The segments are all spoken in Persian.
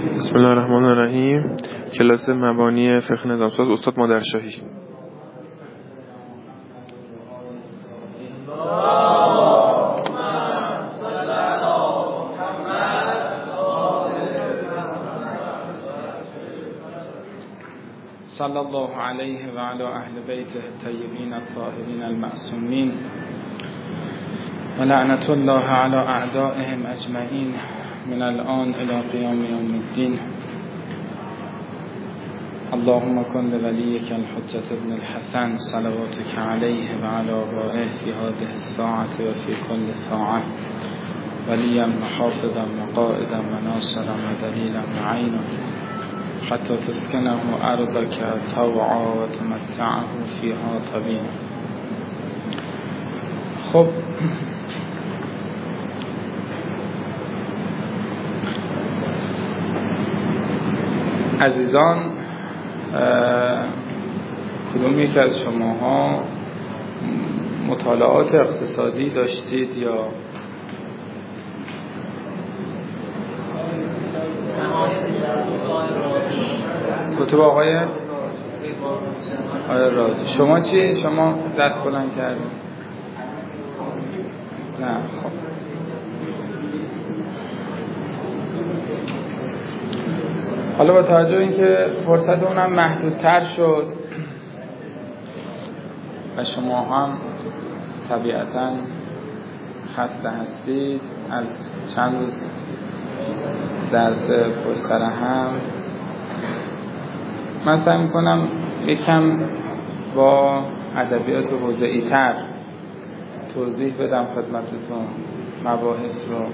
بسم الله الرحمن الرحیم. کلاس مبانی فقه نظامساز استاد مادرشاهی. صلی الله علیه و علی اهل بیته الطیبین الطاهرین المعصومین. و لعنت الله علی اعدائهم اجمعین. من الان الى قیام یوم الدین اللهم کن لولیک الحجة ابن الحسن صلواتك علیه و علی آبائه فی هذه الساعة و فی كل ساعة. ولیا محافظا وقائدا وناصرا ودلیلا وعینا حتی تسکنه ارضك طوعا و تمتعه فیها طبیعا خب. عزیزان کدوم یکی از شماها مطالعات اقتصادی داشتید یا؟ کتب آقای؟ آقای رازی. شما چی؟ شما دست بلند کردید. نه خب حالا با توجه اینکه فرصت اونم محدودتر شد و شما هم طبیعتا خسته هستید از چند روز درس پشت هم من سعی می‌کنم یکم با ادبیات حوزه‌ای تر توضیح بدم خدمتتون مباحث رو.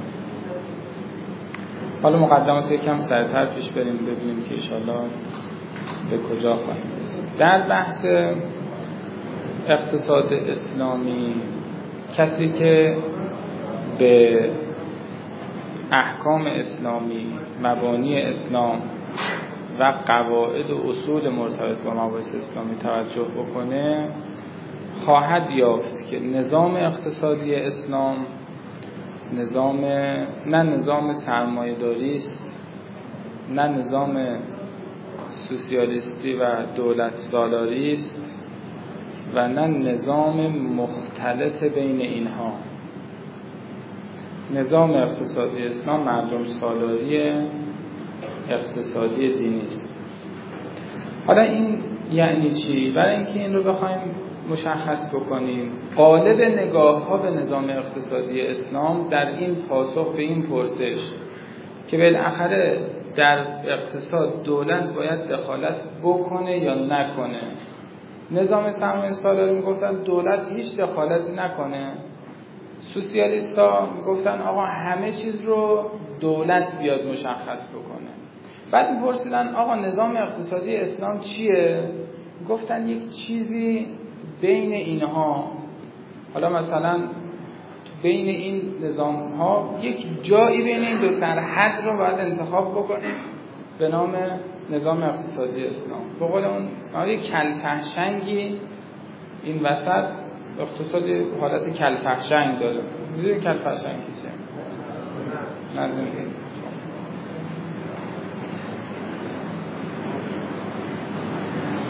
حالا مقدمات یکم سرتر پیش بریم ببینیم که ایشالله به کجا خواهیم رسید. در بحث اقتصاد اسلامی کسی که به احکام اسلامی مبانی اسلام و قواعد و اصول مرتبط با مباحث اسلامی توجه بکنه خواهد یافت که نظام اقتصادی اسلام نظام نه نظام سرمایه‌داری است نه نظام سوسیالیستی و دولت سالاری است و نه نظام مختلط بین اینها نظام اقتصادی اسلام مردم سالاری اقتصادی دینی است حالا این یعنی چی؟ برای اینکه این رو بخوایم مشخص بکنیم. قالب نگاه ها به نظام اقتصادی اسلام در این پاسخ به این پرسش که بالاخره در اقتصاد دولت باید دخالت بکنه یا نکنه. نظام سرمایه سالاری می‌گفتن دولت هیچ دخالتی نکنه. سوسیالیستا می‌گفتن آقا همه چیز رو دولت بیاد مشخص بکنه. بعد میپرسیدن آقا نظام اقتصادی اسلام چیه؟ گفتن یک چیزی بین اینها حالا مثلا بین این نظام ها یک جایی بین این دو سرحد رو باید انتخاب بکنیم به نام نظام اقتصادی اسلام. به قول اون یک کلفهشنگی این وسط اقتصادی حالت کلفهشنگ داره. می‌دونی کلفهشنگ چیه؟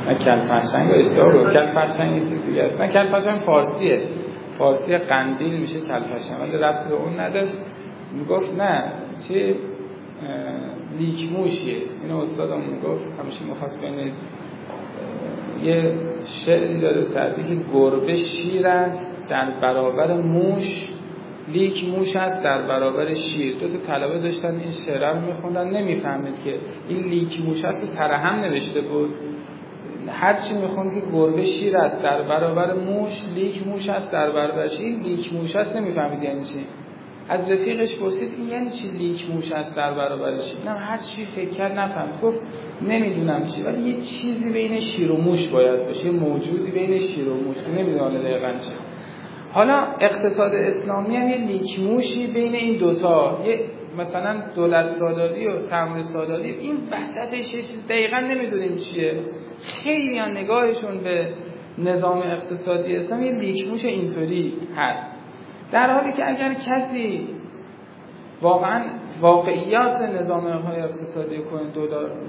نه کلفرشنگ اشتباه بود کلفرشنگ نیست دیگه. است نه کلفرشنگ فارسیه. فارسی قندیل میشه کلفرشنگ ولی ربطی به اون نداشت. می‌گفت نه چه لیک موشیه این استادم می‌گفت. همیشه می‌خواست بین یه شعری داره سردی که گربه شیر است در برابر موش لیک موش است در برابر شیر. دو تا طلبه داشتن این شعر رو میخوندن. نمی‌فهمید که این لیک موش است سر هم نوشته بود. هر چی می‌خوند که گربه شیر است در برابر موش لیک موش است در برابر شیر لیک موش است نمی‌فهمید یعنی چی؟ از رفیقش پرسید این یعنی چی لیک موش است در برابر شیر؟ نه هر چی فکر کرد نفهمید. گفت نمی‌دونم چی ولی یه چیزی بین شیر و موش باید باشه موجودی بین شیر و موش. نمی‌دونم دقیقاً چی. حالا اقتصاد اسلامی هم یه لیک موشی بین این دوتا یه مثلا دولت سالاری و سرمایه سالاری این وسطش یه چیز دقیقا نمی‌دونیم چیه. خیلی نگاهشون به نظام اقتصادی اسلام یه لیک موش اینطوری هست. در حالی که اگر کسی واقعا واقعیات نظام های اقتصادی کنه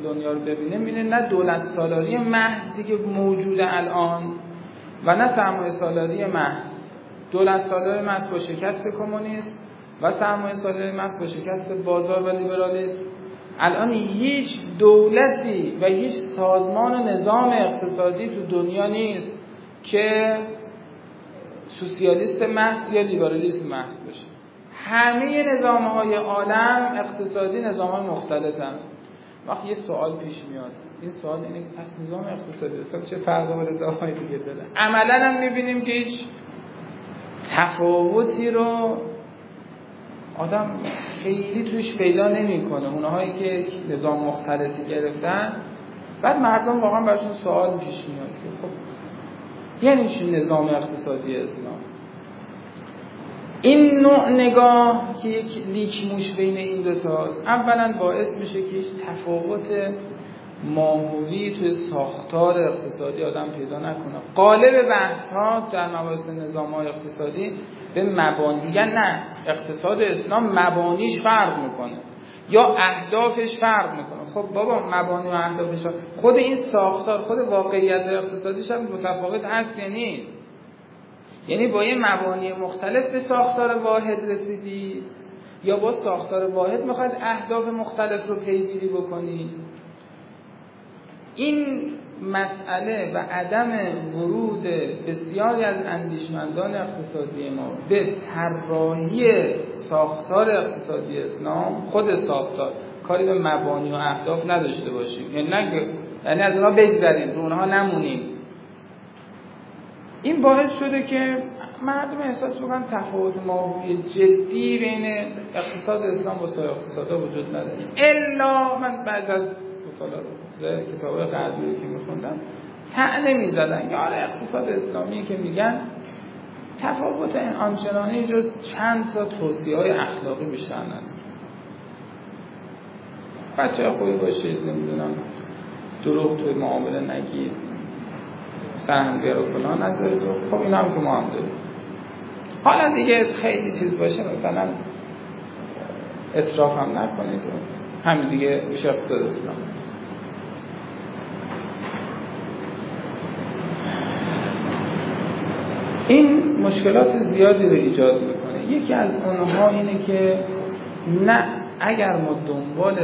دنیا رو ببینه می‌بینه نه دولت سالاری محضی که موجود الان و نه سرمایه سالاری محض. دولت سالاری محض با شکست کمونیست و سرمایه سالاری محض با شکست بازار و لیبرالیسم. الان هیچ دولتی و هیچ سازمان و نظام اقتصادی تو دنیا نیست که سوسیالیست محض یا لیبرالیسم محض باشه. همه نظام های عالم اقتصادی نظام های مختلف هم. وقتی یه سوال پیش میاد. این سوال اینه پس نظام اقتصادی اصلا چه فرقی با نظام های دیگه داره؟ عملا هم می‌بینیم که هیچ تفاوتی رو آدم خیلی توش پیدا نمی‌کنه. اونهایی که نظام مختلفی گرفتن بعد مردم واقعا براشون سوال پیش میاد که خب یعنی چی نظام اقتصادی اسلام؟ این نوع نگاه که یک لیک موش بین این دوتاست اولا باعث میشه که هیچ تفاوت ماهوی توی ساختار اقتصادی آدم پیدا نکنه. قالب بحث ها در مباحث نظام های اقتصادی به مبانی نه اقتصاد اسلام مبانیش فرق می‌کنه. یا اهدافش فرق می‌کنه. خب بابا مبانی و اهدافش خود این ساختار خود واقعیت اقتصادیش هم متفاوت هست یا نیست؟ یعنی با یه مبانی مختلف به ساختار واحد رسیدید یا با ساختار واحد می‌خواید اهداف مختلف رو پیگیری بکنید این مسئله و عدم ورود بسیاری از اندیشمندان اقتصادی ما به طراحی ساختار اقتصادی اسلام خود ساختار کاری به مبانی و اهداف نداشته باشیم. یعنی نه یعنی از اونها بگذریم رو اونها نمونیم. این باعث شده که مردم احساس بکنن تفاوت ماهوی جدی بین اقتصاد اسلام و سایر اقتصادها وجود نداره. الا من بعد از مطالعه کتاب غربی که میخوندم تعنه می‌زدن. یا آره اقتصاد اسلامی که میگن تفاوت این آنچنانی جز چند تا توصیه های اخلاقی بیشتر نداره. بچه خوبی باشید نمی‌دونم. دروغ توی معامله نگید. سهمگر و فلان نذارید. خب این هم که ما هم داریم. حالا دیگه خیلی چیز باشه مثلا اصراف هم نکنید. همین دیگه میشه اقتصاد اسلام این مشکلات زیادی رو ایجاد می‌کنه. یکی از اونها اینه که نه اگر ما دنبال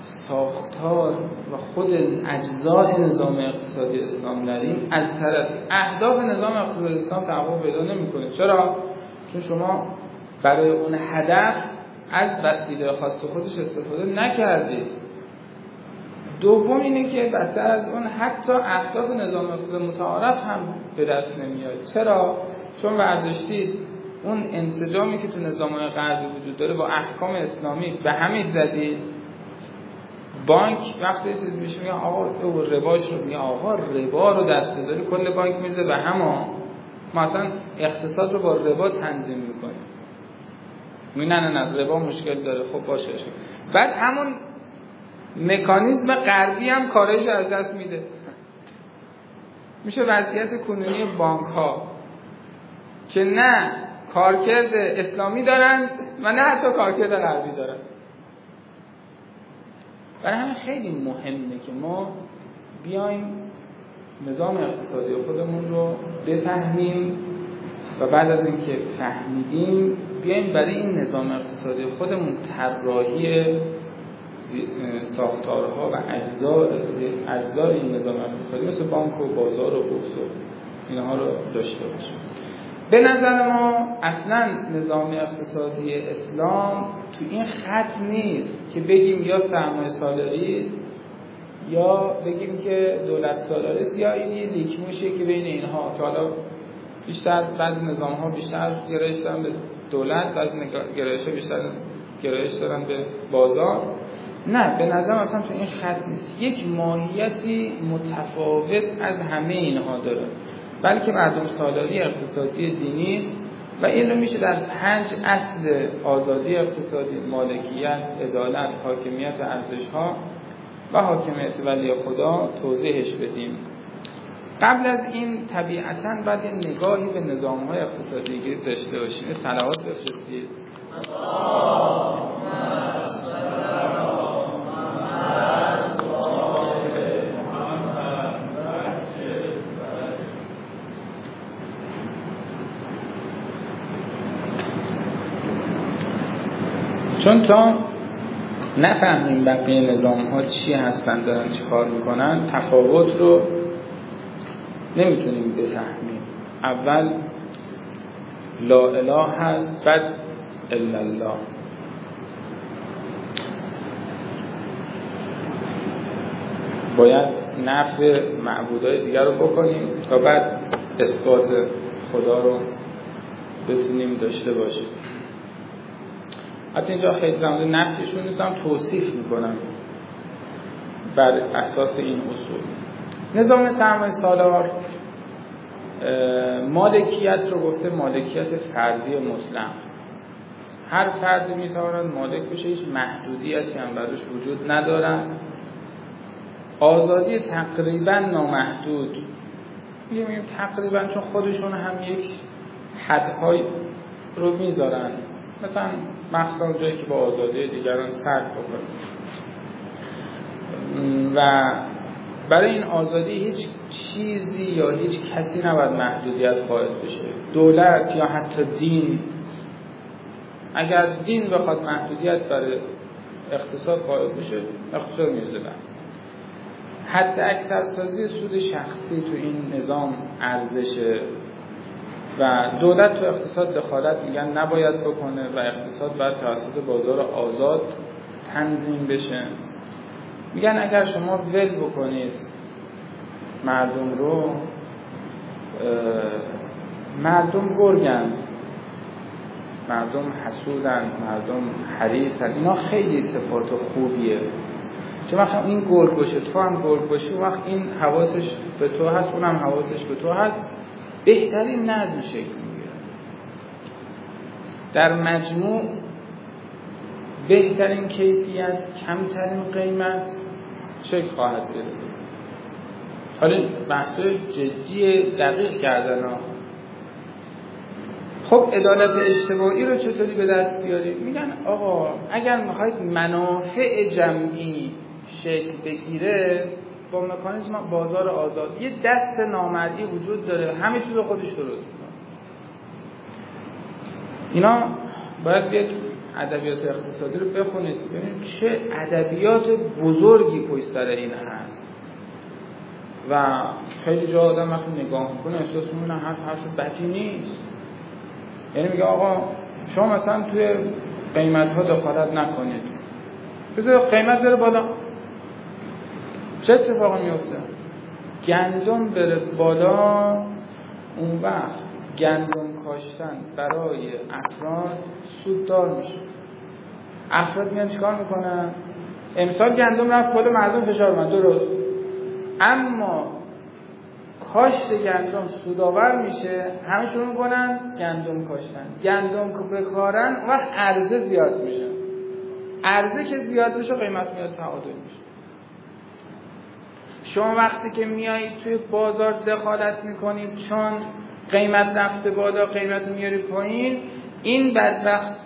ساختار و خود اجزای نظام اقتصادی اسلام داریم از طرف اهداف نظام اقتصادی اسلام تحقق پیدا نمی‌کنه. چرا؟ چون شما برای اون هدف از وسیله خاص خودش استفاده نکردید. دوم اینه که بدتر از اون حتی اهداف نظام اقتصادی متعارف هم به دست نمیاد. چرا؟ چون ورداشتید اون انسجامی که تو نظام غربی وجود داره با احکام اسلامی به همین زدید بانک وقتی چیز میشه میگه آقا او رباش رو میگه آقا ربا رو دست بذاری کل بانک میزه به هما ما اصلا اقتصاد رو با ربا تنظیم می‌کنیم. می نه نه نه ربا مشکل داره. خب باشه. بعد همون مکانیزم غربی هم کارش از دست میده. میشه وضعیت کنونی بانک ها که نه کارکرد اسلامی دارند و نه حتی کارکرد غربی دارند برای همه خیلی مهمه که ما بیایم نظام اقتصادی خودمون رو بفهمیم و بعد از اینکه فهمیدیم بیایم برای این نظام اقتصادی خودمون طراحی ساختارها و اجزا اجزای این نظام اقتصادی مثل بانک و بازار و بورس و اینها رو داشته باشیم. به نظر ما اصلا نظام اقتصادی اسلام تو این خط نیست که بگیم یا سرمایه سالاری است یا بگیم که دولت سالاری است یا این یه لیکموشه که بین اینها که حالا بیشتر بعضی نظام ها بیشتر گرایش دارن به دولت بعضی گرایش بیشتر گرایش دارن به بازار. نه به نظر اصلا تو این خط نیست. یک ماهیتی متفاوت از همه اینها داره. بلکه مردم سالاری اقتصادی دینی است و این رو میشه در پنج اصل آزادی اقتصادی مالکیت عدالت حاکمیت ارزش ها و حاکمیت. ولی خدا توضیحش بدیم. قبل از این طبیعتا بعد نگاهی به نظام های اقتصادی داشته باشیم. صلوات بفرستید. چون تا نفهمیم بقیه نظام ها چی هستن دارن چی کار می‌کنن تفاوت رو نمی‌تونیم بفهمیم. اول لا اله هست بعد الا الله. باید نفع معبودهای دیگر رو بکنیم تا بعد اثبات خدا رو بتونیم داشته باشیم. حتی اینجا خیلی زمان نفیشون نیستم توصیف می‌کنم. بر اساس این اصول. نظام سرمایه سالار مالکیت رو گفته مالکیت فردی مطلق هر فردی می‌تواند مالک بشه هیچ محدودیتی هم براش وجود ندارد. آزادی تقریبا نامحدود. میگیم تقریبا چون خودشون هم یک حدهای رو می‌ذارن. مثلا مخصوصا جایی که با آزادی دیگران سرد بکنه و برای این آزادی هیچ چیزی یا هیچ کسی نباید محدودیت قائل بشه. دولت یا حتی دین. اگر دین بخواد محدودیت برای اقتصاد قائل بشه اقتصاد میزه حتی اکثر سازی سود شخصی تو این نظام ارزشه. و دولت تو اقتصاد دخالت میگن نباید بکنه و اقتصاد باید توسط بازار آزاد تنظیم بشه. میگن اگر شما ول بکنید مردم رو مردم گرگند مردم حسودند مردم حریصند اینا خیلی صفات خوبیه. چون وقت این گرگ باشه تو هم گرگ باشی وقت این حواسش به تو هست اونم حواسش به تو هست. بهترین نظم شکل می‌گیره. در مجموع بهترین کیفیت کمترین قیمت شکل خواهد گرفت. حالا بحث جدی دقیق کردن ها. خب عدالت اجتماعی رو چطوری به دست بیاریم میگن آقا اگر می‌خواید منافع جمعی شکل بگیره با مکانیزم بازار آزاد. یه دست نامرئی وجود داره. همه چیز خودش درست اینا باید بیاد ادبیات اقتصادی رو بخونید. ببینید چه ادبیات بزرگی پشت سر این هست. و خیلی جا آدم وقتی نگاه می‌کنه احساس می‌کنه حرف حرف بدی نیست. یعنی میگه آقا شما مثلا توی قیمت ها دخالت نکنید. بذار قیمت بره بالا. چه اتفاقی میفته گندم بره بالا اون وقت گندم کاشتن برای افراد سوددار میشه افراد میان چیکار می‌کنن؟ امسال گندم رفت بالا مردم فشار من درست. اما کاشت گندم سودآور میشه همه شروع می‌کنن گندم کاشتن. گندم که بکارن وقت عرضه زیاد میشه. عرضه که زیاد بشه قیمت میاد تعادل میشه. شما وقتی که میایید توی بازار دخالت می‌کنید چون قیمت رفته بالا قیمت میاری پایین این بدبخت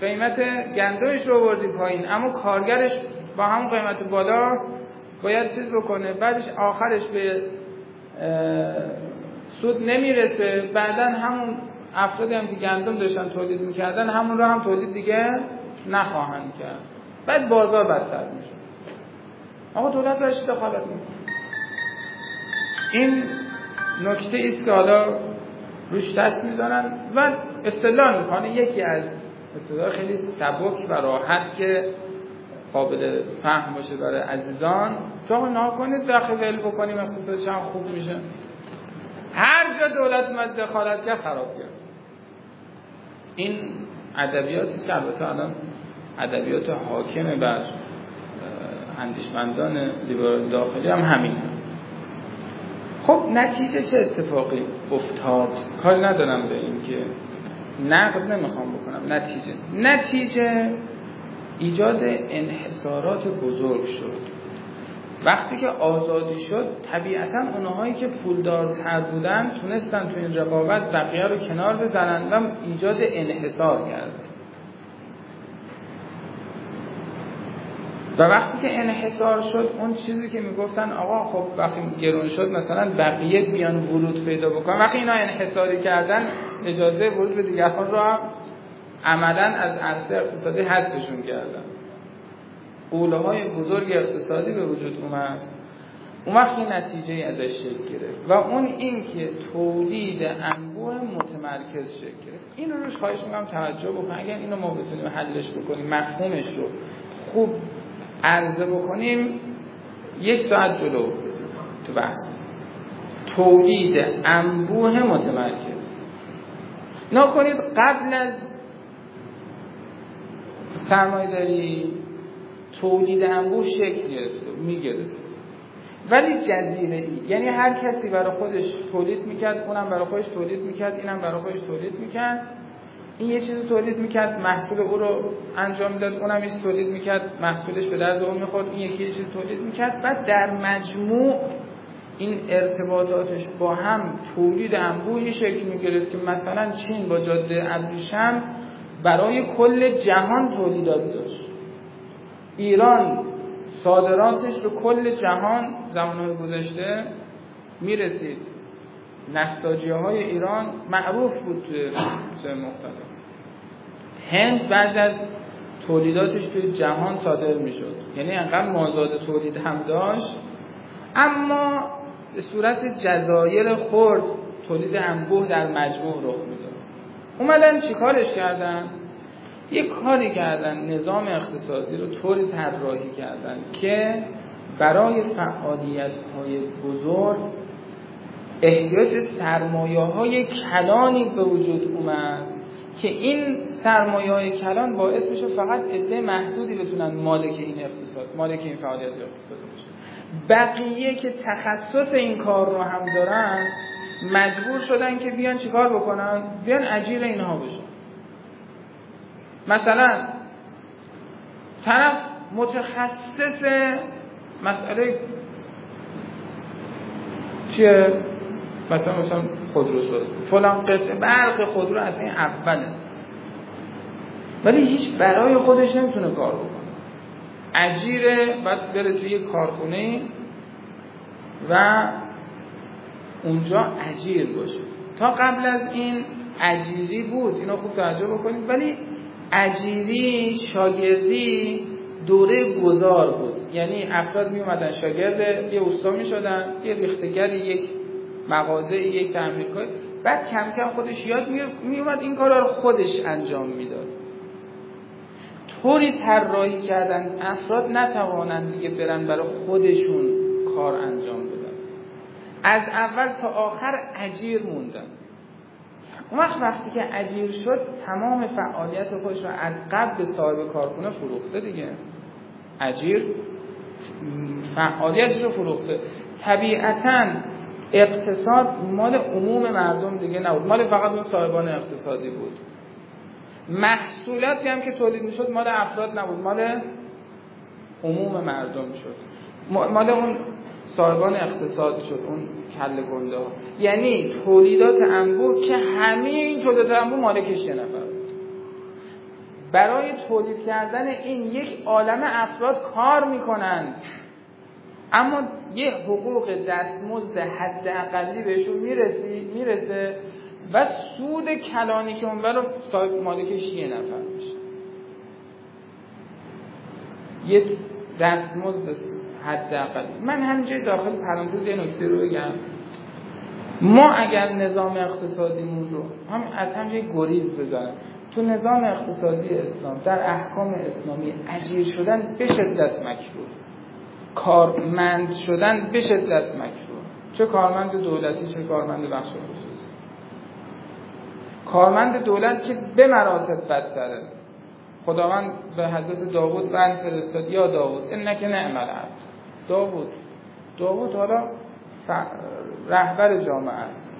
قیمت گندمش رو بردی پایین. اما کارگرش با همون قیمت بالا باید چیز بکنه. بعدش آخرش به سود نمی‌رسه. بعدا همون افرادی هم که گندم داشتن تولید می‌کردن همون رو هم تولید دیگه نخواهند کرد. بعد بازار بدتر میشه. آقا دولت برش دخالت می‌کنه. این نکته است که حالا روش دست می‌زنن و اصطلاح می‌کنه. یکی از اصطلاح خیلی سبک و راحت که قابل فهم باشه برای عزیزان تو آقا کنید داخل ول بکنیم اقتصاد چند خوب میشه. هر جا دولت اومد دخالت کرد خراب کرد. این ادبیاتی که البته الان ادبیات حاکم بر اندیشمندان لیبرال داخلی هم همین خب نتیجه چه اتفاقی افتاد؟ کار ندارم به این که نقد نمی‌خوام بکنم. نتیجه. نتیجه ایجاد انحصارات بزرگ شد. وقتی که آزادی شد طبیعتا اونهایی که پولدارتر بودن تونستن تو این رقابت بقیه رو کنار بزنن و ایجاد انحصار کرد وقتی که انحصار شد اون چیزی که می‌گفتن آقا خب وقتی گرون شد مثلا بقیه بیان ورود پیدا بکنن. وقتی اینا انحصاری کردن اجازه ورود به دیگران هم عملا از عرصه اقتصادی حذفشون کردن. قوله های بزرگ اقتصادی به وجود اومد. اون وقت نتیجه ازش شکل گرفت و اون این که تولید انبوه متمرکز شکل گرفت. این رو روش خواهش می‌کنم توجه بکنم اگر اینو ما بتونیم حلش بکنیم مفهومش رو خوب عرضه بکنیم یک ساعت جلو تو بحث. تولید انبوه متمرکز. نکنید قبل از سرمایه داری تولید انبوه شکل گرفته می‌گرفت ولی جزیره ای یعنی هر کسی برای خودش تولید می‌کرد اونم برای خودش تولید می‌کرد اینم برای خودش تولید می‌کرد. این یه چیزی تولید می‌کرد محصول او رو انجام داد اونم یه تولید می‌کرد محصولش به درد اون می‌خورد این یکی یه چیزی تولید می‌کرد. و در مجموع این ارتباطاتش با هم تولید انبوهی شکل می‌گرفت که مثلا چین با جاده ابریشم برای کل جهان تولیدات داشت. ایران صادراتش به کل جهان زمانهای گذشته می‌رسید. نستاجی های ایران معروف بود توی مختلف. هند بعد از تولیداتش توی جهان صادر می‌شد. یعنی انقدر مازاد تولید هم داشت. اما به صورت جزایر خرد تولید انبوه در مجموع رخ می‌داد. اومدن چیکارش کردن؟ یک کاری کردن نظام اقتصادی رو طوری طراحی کردن که برای فعالیت های بزرگ احتیاج سرمایه های کلانی به وجود اومد. که این سرمایه کلان باعث بشه فقط عده محدودی بتونن مالک این اقتصاد مالک این فعالیت اقتصادی بشه. بقیه که تخصص این کار رو هم دارن مجبور شدن که بیان چیکار بکنن؟ بیان اجیر اینها بشن. مثلا طرف متخصص مسئله چیه؟ مثلا مثلا خودرو فلان قطعه برق خودرو از این اوله. ولی هیچ برای خودش نمی‌تونه کار بکنه. اجیره باید بره توی کارخونه و اونجا اجیر باشه. تا قبل از این اجیری بود. اینو خوب توجه بکنید. ولی اجیری شاگردی دوره گذار بود. یعنی افراد می اومدن شاگرد یه استا می شدن یه ریختگر یک مغازه یک تعمیرکار بعد کم کم خودش یاد می اومد این کارا رو خودش انجام می‌داد. طوری طراحی کردن افراد نتوانند دیگه برن برای خودشون کار انجام بدن. از اول تا آخر اجیر موندن. اون وقت وقتی که اجیر شد تمام فعالیت خودش رو از قبل به صاحب کارخونه فروخته دیگه. اجیر فعالیتش رو فروخته. طبیعتا اقتصاد مال عموم مردم دیگه نبود. مال فقط اون صاحبان اقتصادی بود. محصولاتی هم که تولید می‌شد مال افراد نبود. مال عموم مردم شد. مال اون صاحبان اقتصاد شد. اون کل گنده ها. یعنی تولیدات انبوه که همه این تولیدات انبوه مالکش یه نفر بود. برای تولید کردن این یک عالم افراد کار می‌کنند. اما یه حقوق دستمزد حد اقلی بهشون می‌رسی می‌رسه و سود کلانی که اون رو صاحب مالکش یه نفر میشه. یه دستمزد حداقل من همینجای داخل پرانتز یه نکته رو بگم. ما اگر نظام اقتصادیمون رو هم از هم یه گریز بزنم. تو نظام اقتصادی اسلام در احکام اسلامی اجیر شدن به شدت مکروه. کارمند شدن به شدت مکروه. چه کارمند دولتی چه کارمند بخش خصوصی. کارمند دولت که به مراتب بدتره. خداوند به حضرت داوود بند فرستاد. یا داوود انک نعم العبد داوود. داوود حالا رهبر جامعه است.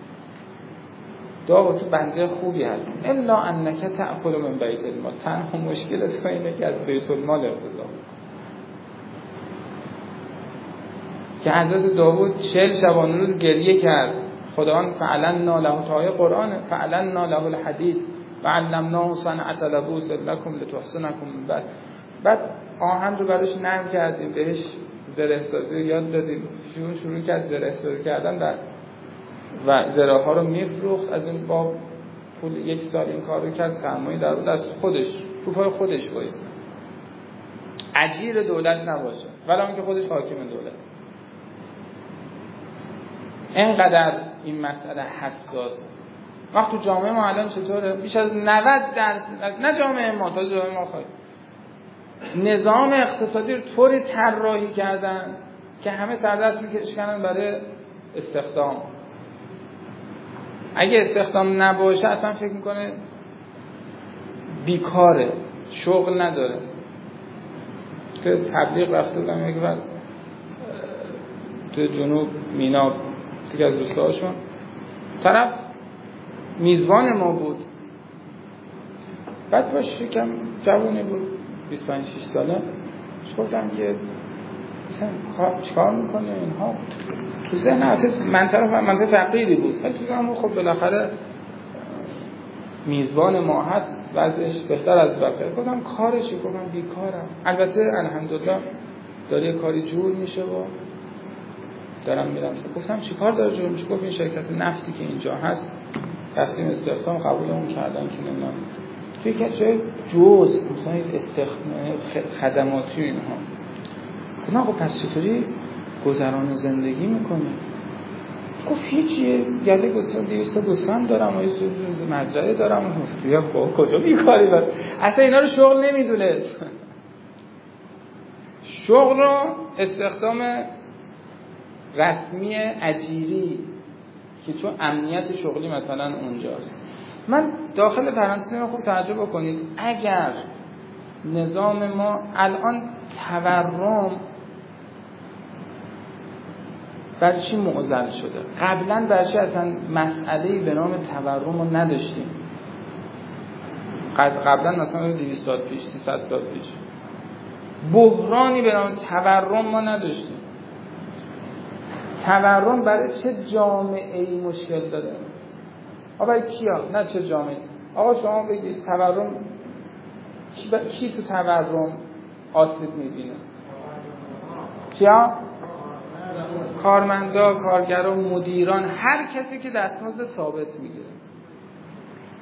داوود تو بنده خوبی هست. الا انک تأکل من بیت المال. تنها مشکل تو اینه که از بیت المال اقتضا که حضرت داوود چل شبان روز گریه کرد. خداوند فعلنا له تای قرآن فعلنا له الحدید و علمناه صنعت لبوس لکم لتحسنکم من بعد آهن رو براش نرم کردیم بهش زره سازی یاد دادیم. شروع شروع کرد زره سازی کردن در و زره ها رو میفروخت. از این باب پول یک سال این کارو کرد سرمایه در دست خودش تو پای خودش وایسه اجیر دولت نباشه. ولی که خودش حاکم دولت. اینقدر این مسئله حساس. وقت تو جامعه ما الان چطوره؟ بیش از 90 درصد نه جامعه ما تا جامعه ما خواهد نظام اقتصادی رو طوری طراحی کردن که همه سردست می‌کشن برای استخدام. اگه استخدام نباشه اصلا فکر می‌کنه بیکاره شغل نداره. که تبلیغ رفته بودم یک تو جنوب مینا یکی از دوستاشون طرف میزبان ما بود. بعد باش یکم جوانی بود 25 6 ساله. گفتم که مثلا چیکار می‌کنه اینها. تو ذهن منطقه منطقه فقیری بود. ولی تو خب بالاخره میزبان ما هست. وضعش بهتر از بقیه. گفتم کارشی؟ گفتم بیکارم. البته الحمدلله داره کاری جور میشه و دارم میرم. گفتم چیکار داره جور میشه گفت؟ این شرکت نفتی که اینجا هست رفتیم استخدام قبولمون کردن که نمی‌دونم. توی که جای جز مثلا استخدام خدماتی اینها. گفتم خب پس چطوری گذران زندگی می‌کنه گفت هیچیه گله گستان دیوستا دوستان دارم و یه مزرعه دارم. یا با کجا بیکاری بر اصلا اینا رو شغل نمی‌دونه. شغل رو استخدام رسمی اجیری که چون امنیت شغلی مثلا اونجاست. من داخل پرانتز خوب تعجب بکنید. اگر نظام ما الان تورم برای چی معضل شده؟ قبلا برای اصلا مسئله به نام تورم رو نداشتیم. قبلا مثلا 200 سال پیش 300 سال پیش. بحرانی به نام تورم ما نداشتیم. تورم برای چه جامعه ای مشکل داره؟ آقا کیا نه چه جامعه آقا شما بگید تورم کی تو تورم آسیب می‌بینه؟ کیا؟ کارمندا کارگرا مدیران هر کسی که دستمزد ثابت می‌گیره.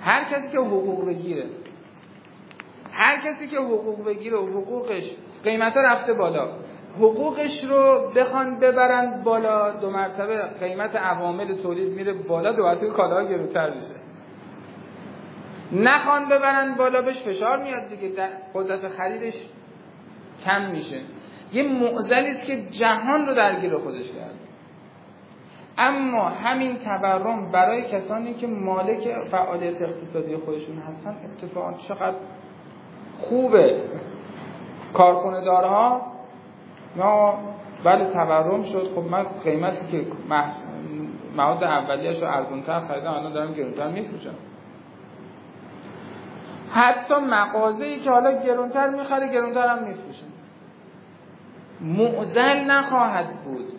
هر کسی که حقوق بگیره. هر کسی که حقوق بگیره و حقوقش قیمت رفته بالا. حقوقش رو بخوان ببرن بالا دو مرتبه قیمت عوامل تولید میره بالا دو مرتبه کالاها گرونتر میشه. نخوان ببرن بالا بهش فشار میاد دیگه قدرت خریدش کم میشه. یه معضلی است که جهان رو درگیر خودش کرده اما همین تورم برای کسانی که مالک فعالیت اقتصادی خودشون هستن اتفاقا چقدر خوبه. کارخونه دارها ما بله تورم شد. خب من قیمتی که مواد اولیه‌اش رو ارزونتر خریدم الان دارم گرونتر میفروشم. حتی مغازه‌ای که حالا گرونتر می‌خره گرونتر هم میفروشم معزل نخواهد بود.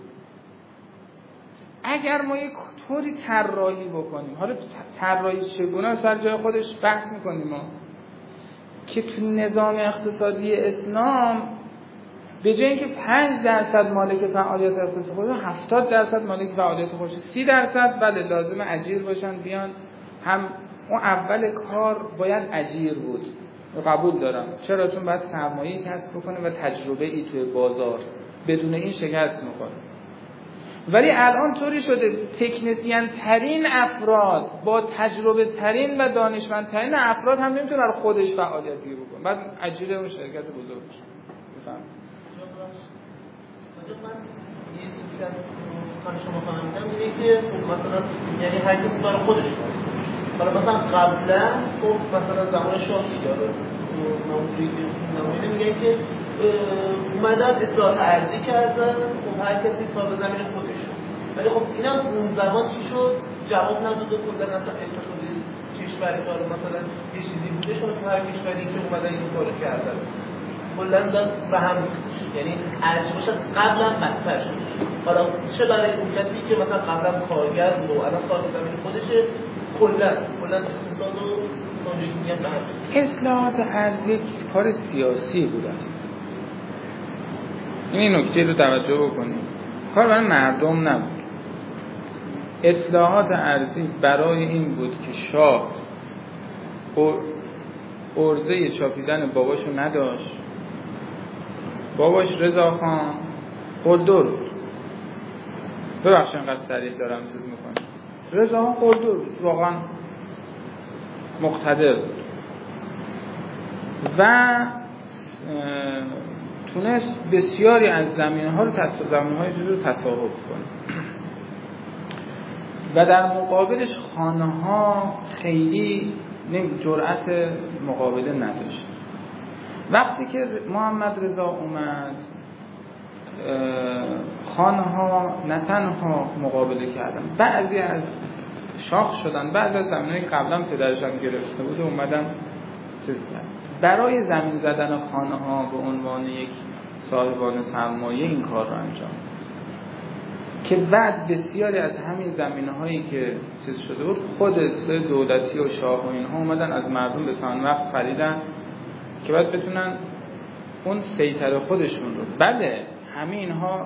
اگر ما یک طوری طراحی بکنیم حالا طراحی چگونه؟ سر جای خودش بحث می‌کنیم ما. که تو نظام اقتصادی اسلام به جای اینکه 5 درصد مالک فعالیت اقتصادی خودش 70 درصد مالک فعالیت خودش 30 درصد بله لازم اجیر باشن بیان. هم اون اول کار باید اجیر بود. قبول دارم. چرا؟ چون باید سرمایه کسب بکنه و تجربه ای توی بازار بدون این شکست می‌کنه ولی الان طوری شده تکنسیان ترین افراد با تجربه ترین و دانشمند ترین افراد هم نمی‌تونه برای خودش فعالیت گیر بکنه بعد اجیر اون شرکت بزرگ بشه. بفهم شما فهمیدم اینه که مثلا یعنی هر کسی خودش حالا مثلا قبلا خب مثلا زمان شاه ایجاد نمونه میگن که اومدن اصلاح ارزی کردن. خب هر کسی صاحب زمین خودش ولی خب اینم اون زمان چی شد؟ جواب نداده کلا اصلا اقتصادی کشوری کار مثلا یه چیزی بوده شد تو هر کشوری که اومدن این کارو کردن. کلا به هم یعنی ارزش قبلا بدتر شد. حالا چه برای اون کسی که مثلا قبلا کارگر بود و الان صاحب زمین خودشه اصلاحات ارز یک کار سیاسی بود است این نکته رو توجه بکنیم کار برای مردم نبود. اصلاحات ارزی برای این بود که شاه ارزه چاپیدن باباشو نداشت. باباش رضا خان. قلدر. ببخش اینقدر سریع دارم چیز می‌کنم. رضا خان قلدر واقعا مقتدر. و تونست بسیاری از زمین ها رو زمین های رو تصاحب کنه. و در مقابلش خانه ها خیلی جرأت مقابله نداشت. وقتی که محمد رضا اومد خانه ها نه تنها مقابله کردن بعضی از شاخ شدن بعضی از زمینهای قبلا پدرش هم گرفته بود اومدن چیز کرد. برای زمین زدن خانه ها به عنوان یک صاحبان سرمایه این کار رو انجام که بعد بسیاری از همین زمینه هایی که چیز شده بود خود دولتی و شاه و اینها اومدن از مردم به سان وقت خریدن. که بعد بتونن اون سیطره خودشون رو بله همه اینها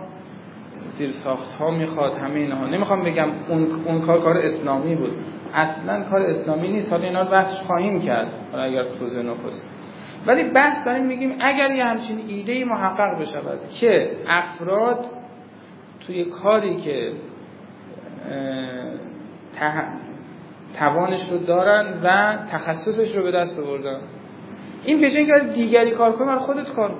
زیر ساخت ها می‌خواد همه اینها. نمی‌خوام بگم اون, اون کار کار اسلامی بود. اصلا کار اسلامی نیست. حالا اینا رو بحث خواهیم کرد. اگر توضیح نخست. ولی بحث داریم میگیم اگر یه همچین ایده محقق بشود که افراد توی کاری که توانش رو دارن و تخصصش رو به دست آوردن. این به جایی که دیگری کار کنه برای خودت کن.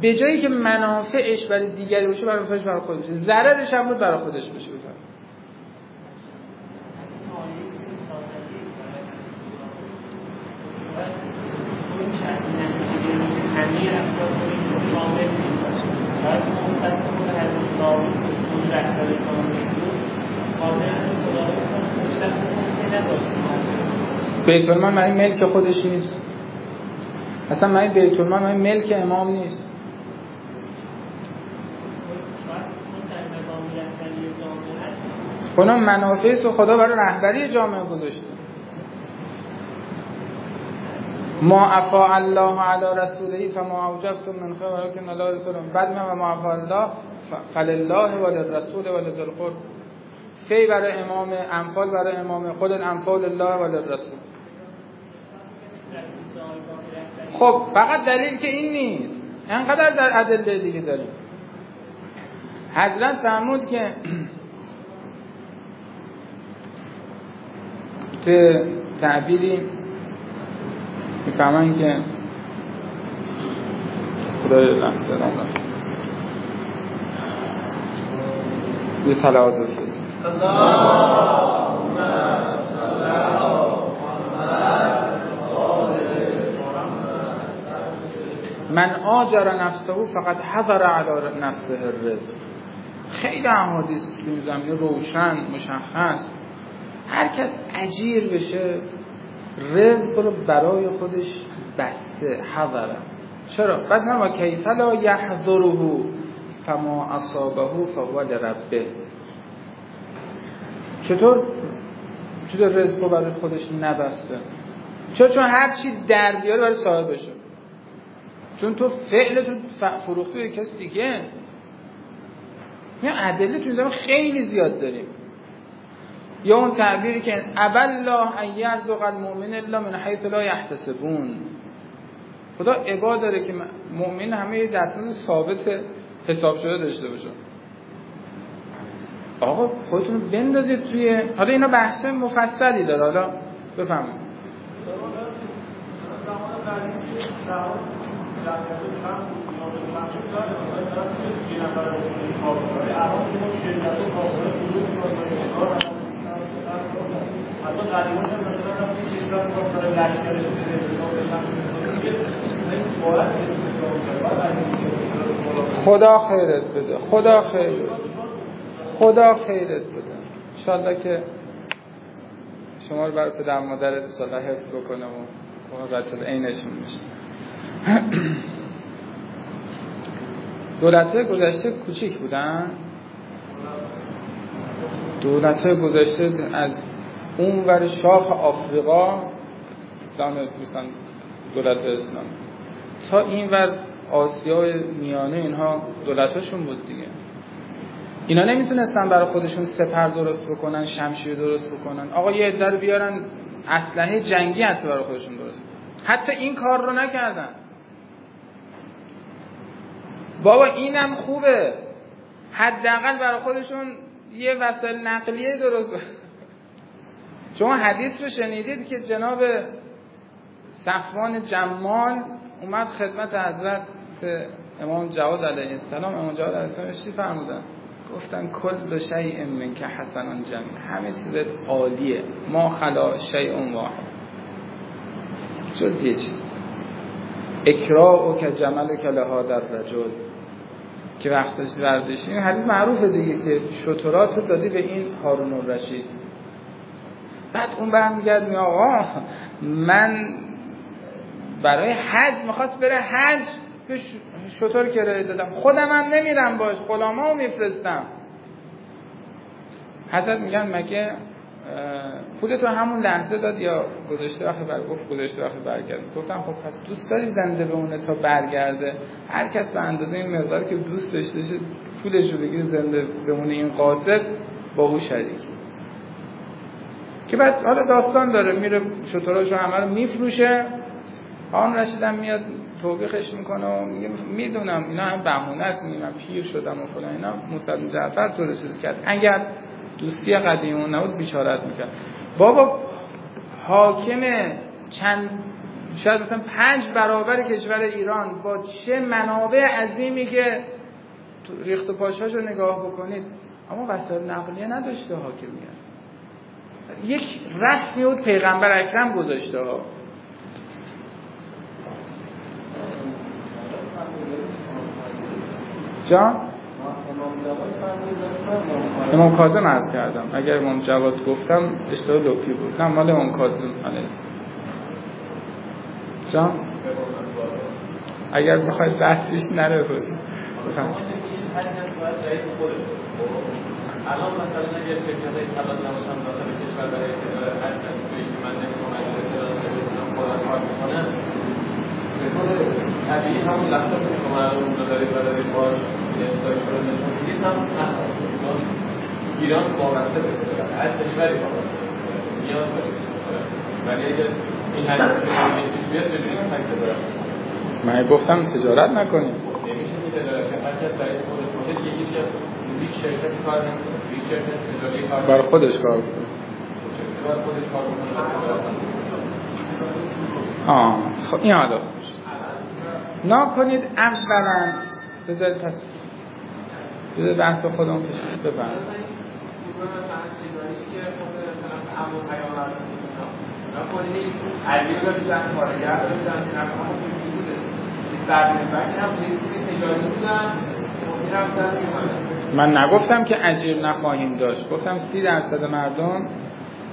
به جایی که منافعش برای دیگری باشه برای خودش برای خودش ضررش هم بود برای خودش بشه بفهم بیت المال معنی ملک خودش نیست. اصلا معنی بیت المال معنی ملک امام نیست. اونا منافع و خدا برای رهبری جامعه گذاشته. ما افا الله علی رسوله فما اوجبتم من خیر ولکن الله رسول بعد ما ما افا الله فلله وللرسول ولذل فی برای امام انفال برای امام خود انفال الله وللرسول. خب فقط دلیل که این نیست. انقدر در ادله دیگه داریم. حضرت فرمود که به تعبیری می‌فهمن که خدای لحظه یه صلوات بفرست من آجر نفسه فقط حضر علی نفسه الرزق. خیلی احادیث تو زمینه روشن مشخص. هر کس اجیر بشه رزق رو برای خودش بسته حضره چرا؟ بعد نما کیف لا یحضره فما اصابه فهو لربه. چطور؟ چطور رزق رو برای خودش نبسته؟ چرا؟ چون هر چیز در بیاره برای صاحبشه. چون تو فعل تو فروخته یک کس دیگه. یا ادله تو زمان خیلی زیاد داریم. یا اون تعبیری که ابالله ان یرزق المؤمن الا من حیث لا یحتسبون. خدا عبا داره که مؤمن همه دستان ثابت حساب شده داشته باشه. آقا خودتون بندازید توی حالا اینا بحث مفصلی داره. حالا بفهمید خدا خیرت بده. خدا خیرت خدا خیرت بده. انشالله که شما رو برای پدر مادرت انشالله حفظ بکنم و محبت عینشون بشه. دولت گذشته کوچیک بودن؟ دولت گذشته از اون ور شاخ آفریقا دوستان دولت اسلام تا این ور آسیا میانه اینها دولتاشون بود دیگه. اینا نمی‌تونستن برای خودشون سپر درست بکنن شمشیر درست بکنن. آقا یه عده بیارن اسلحه جنگی حتی برای خودشون درست حتی این کار رو نکردن. بابا اینم خوبه. حداقل برای خودشون یه وسایل نقلیه درست شما حدیث رو شنیدید که جناب صفوان جمال اومد خدمت حضرت امام جواد علیه السلام. امام جواد علیه السلام چی فرمودن؟ گفتن کل شیء من که حسنان جمعی همه چیز عالیه. ما خلا شیء واحد. جز یه چیز. اکرا و که جمل که لهادر رجل. که وقتش ورزشی این حدیث معروفه دیگه که شطرات رو دادی به این هارون الرشید. بعد اون برمیگرد می آقا من برای حج می‌خواست بره حج. به شطور کرایه دادم. خودم هم نمیرم باش. غلامامو میفرستم. حضرت میگن مگه پولت رو همون لحظه داد یا گذاشته وقتی بر گفت گذاشته وقتی برگرد. گفتم خب پس دوست داری زنده بمونه تا برگرده؟ هر کس به اندازه این مقدار که دوست داشته پولش رو بگیر زنده بمونه این قاصد با او شریک. که بعد حالا داستان داره میره شطراش رو همه رو میفروشه. آن رشیدم میاد توبیخش می‌کنه و میگه می‌دونم اینا هم بهونه است من پیر شدم و فلان اینا. موسی جعفر تو کرد. اگر دوستی قدیم نبود بیچارت می‌کرد. بابا حاکم چند شاید مثلا پنج برابر کشور ایران با چه منابع عظیمی که ریخت و پاشاش رو نگاه بکنید اما وسایل نقلیه نداشته حاکمیت. یک رسمی بود پیغمبر اکرم گذاشته ها. جان؟ امام کاظم عرض کردم. اگر امام جواد گفتم اشتباه لپی بود. نه مال امام کاظم هست جان؟ اگر بخواید بحثیش نره بود الان مثلا اگر شرکت تلاش نباشن داخل کشور برای اداره هر که من نمی‌خوام شرکت خودم کار می‌کنم به طور طبیعی همون لحظه که شما الان دارید ایران وابسته به هر کشوری ولی این من گفتم تجارت نکنیم. نمیشه که تجارت هر کس برای خودش باشه دیگه شرکتی کار نمی‌کنه هیچ شرکت تجاری کار برای خودش کار برای خودش کار کنه آه خب این نکنید اولا بذارید پس بذار بحث خودمون پیش ببرم. من نگفتم که اجیر نخواهیم داشت. گفتم سی درصد مردم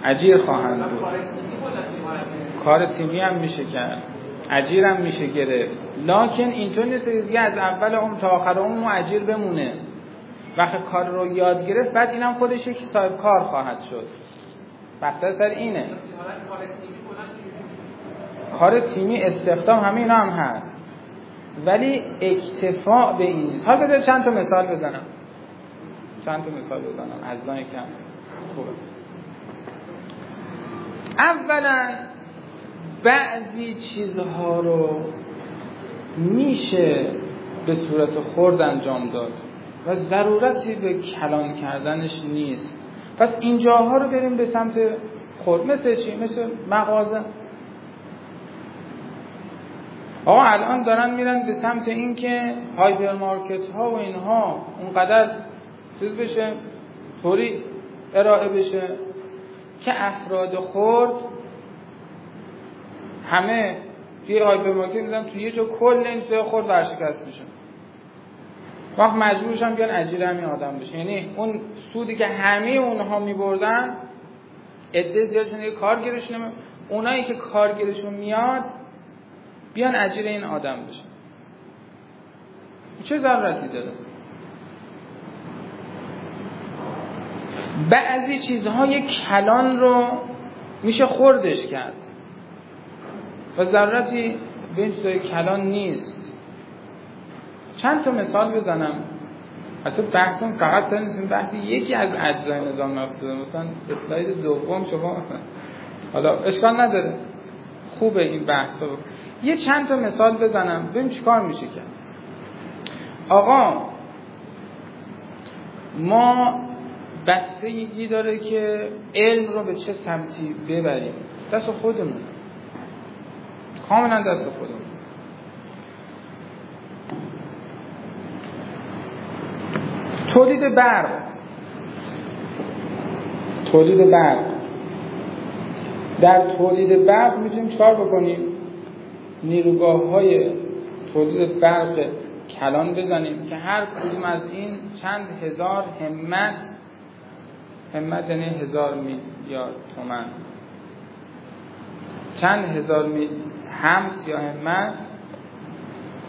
اجیر خواهند بود. کار تیمی هم میشه کرد. اجیر هم میشه گرفت. لکن اینطور نیست که از اول اون تا آخر اون اجیر بمونه. وقتی کار رو یاد گرفت بعد اینم خودش یک صاحب کار خواهد شد. بحث سر اینه. کار تیمی استخدام همه اینا هم هست. ولی اکتفاع به این نیست. حالا بذار چند تا مثال بزنم. چند تا مثال بزنم. از کم. خوبه اولا بعضی چیزها رو میشه به صورت خرد انجام داد. و ضرورتی به کلان کردنش نیست. پس اینجاها رو بریم به سمت خود. مثل چی؟ مثل مغازه. آقا الان دارن میرن به سمت اینکه هایپر مارکت ها و اینها اونقدر چیز بشه طوری ارائه بشه که افراد خورد همه توی هایپر مارکت میدن توی یه جا کل این خورد ورشکست میشه وقت مجبورشن بیان اجیر همین آدم بشه. یعنی اون سودی که همه اونها میبردن عده زیادشون یه کارگیرشون اونایی که کارگیرشون میاد بیان اجیر این آدم بشه. چه ضرورتی داره؟ بعضی چیزهای کلان رو میشه خوردش کرد. و ضرورتی به این کلان نیست. چند تا مثال بزنم. اصلا بحثم فقط سر نیستیم بحث یکی از اجزای نظام مقصوده مثلا اسلاید دوم شما حالا اشکال نداره. خوبه این بحث رو. یه چند تا مثال بزنم. ببین چیکار میشه کرد آقا ما بستگی داره که علم رو به چه سمتی ببریم. دست خودمون. کاملا دست خودمون. تولید برق. تولید برق. در تولید برق می‌تونیم چکار بکنیم؟ نیروگاه های تولید برق کلان بزنیم که هر کدوم از این چند هزار همت همت یعنی هزار میلیارد تومن چند هزار میل همت یا همت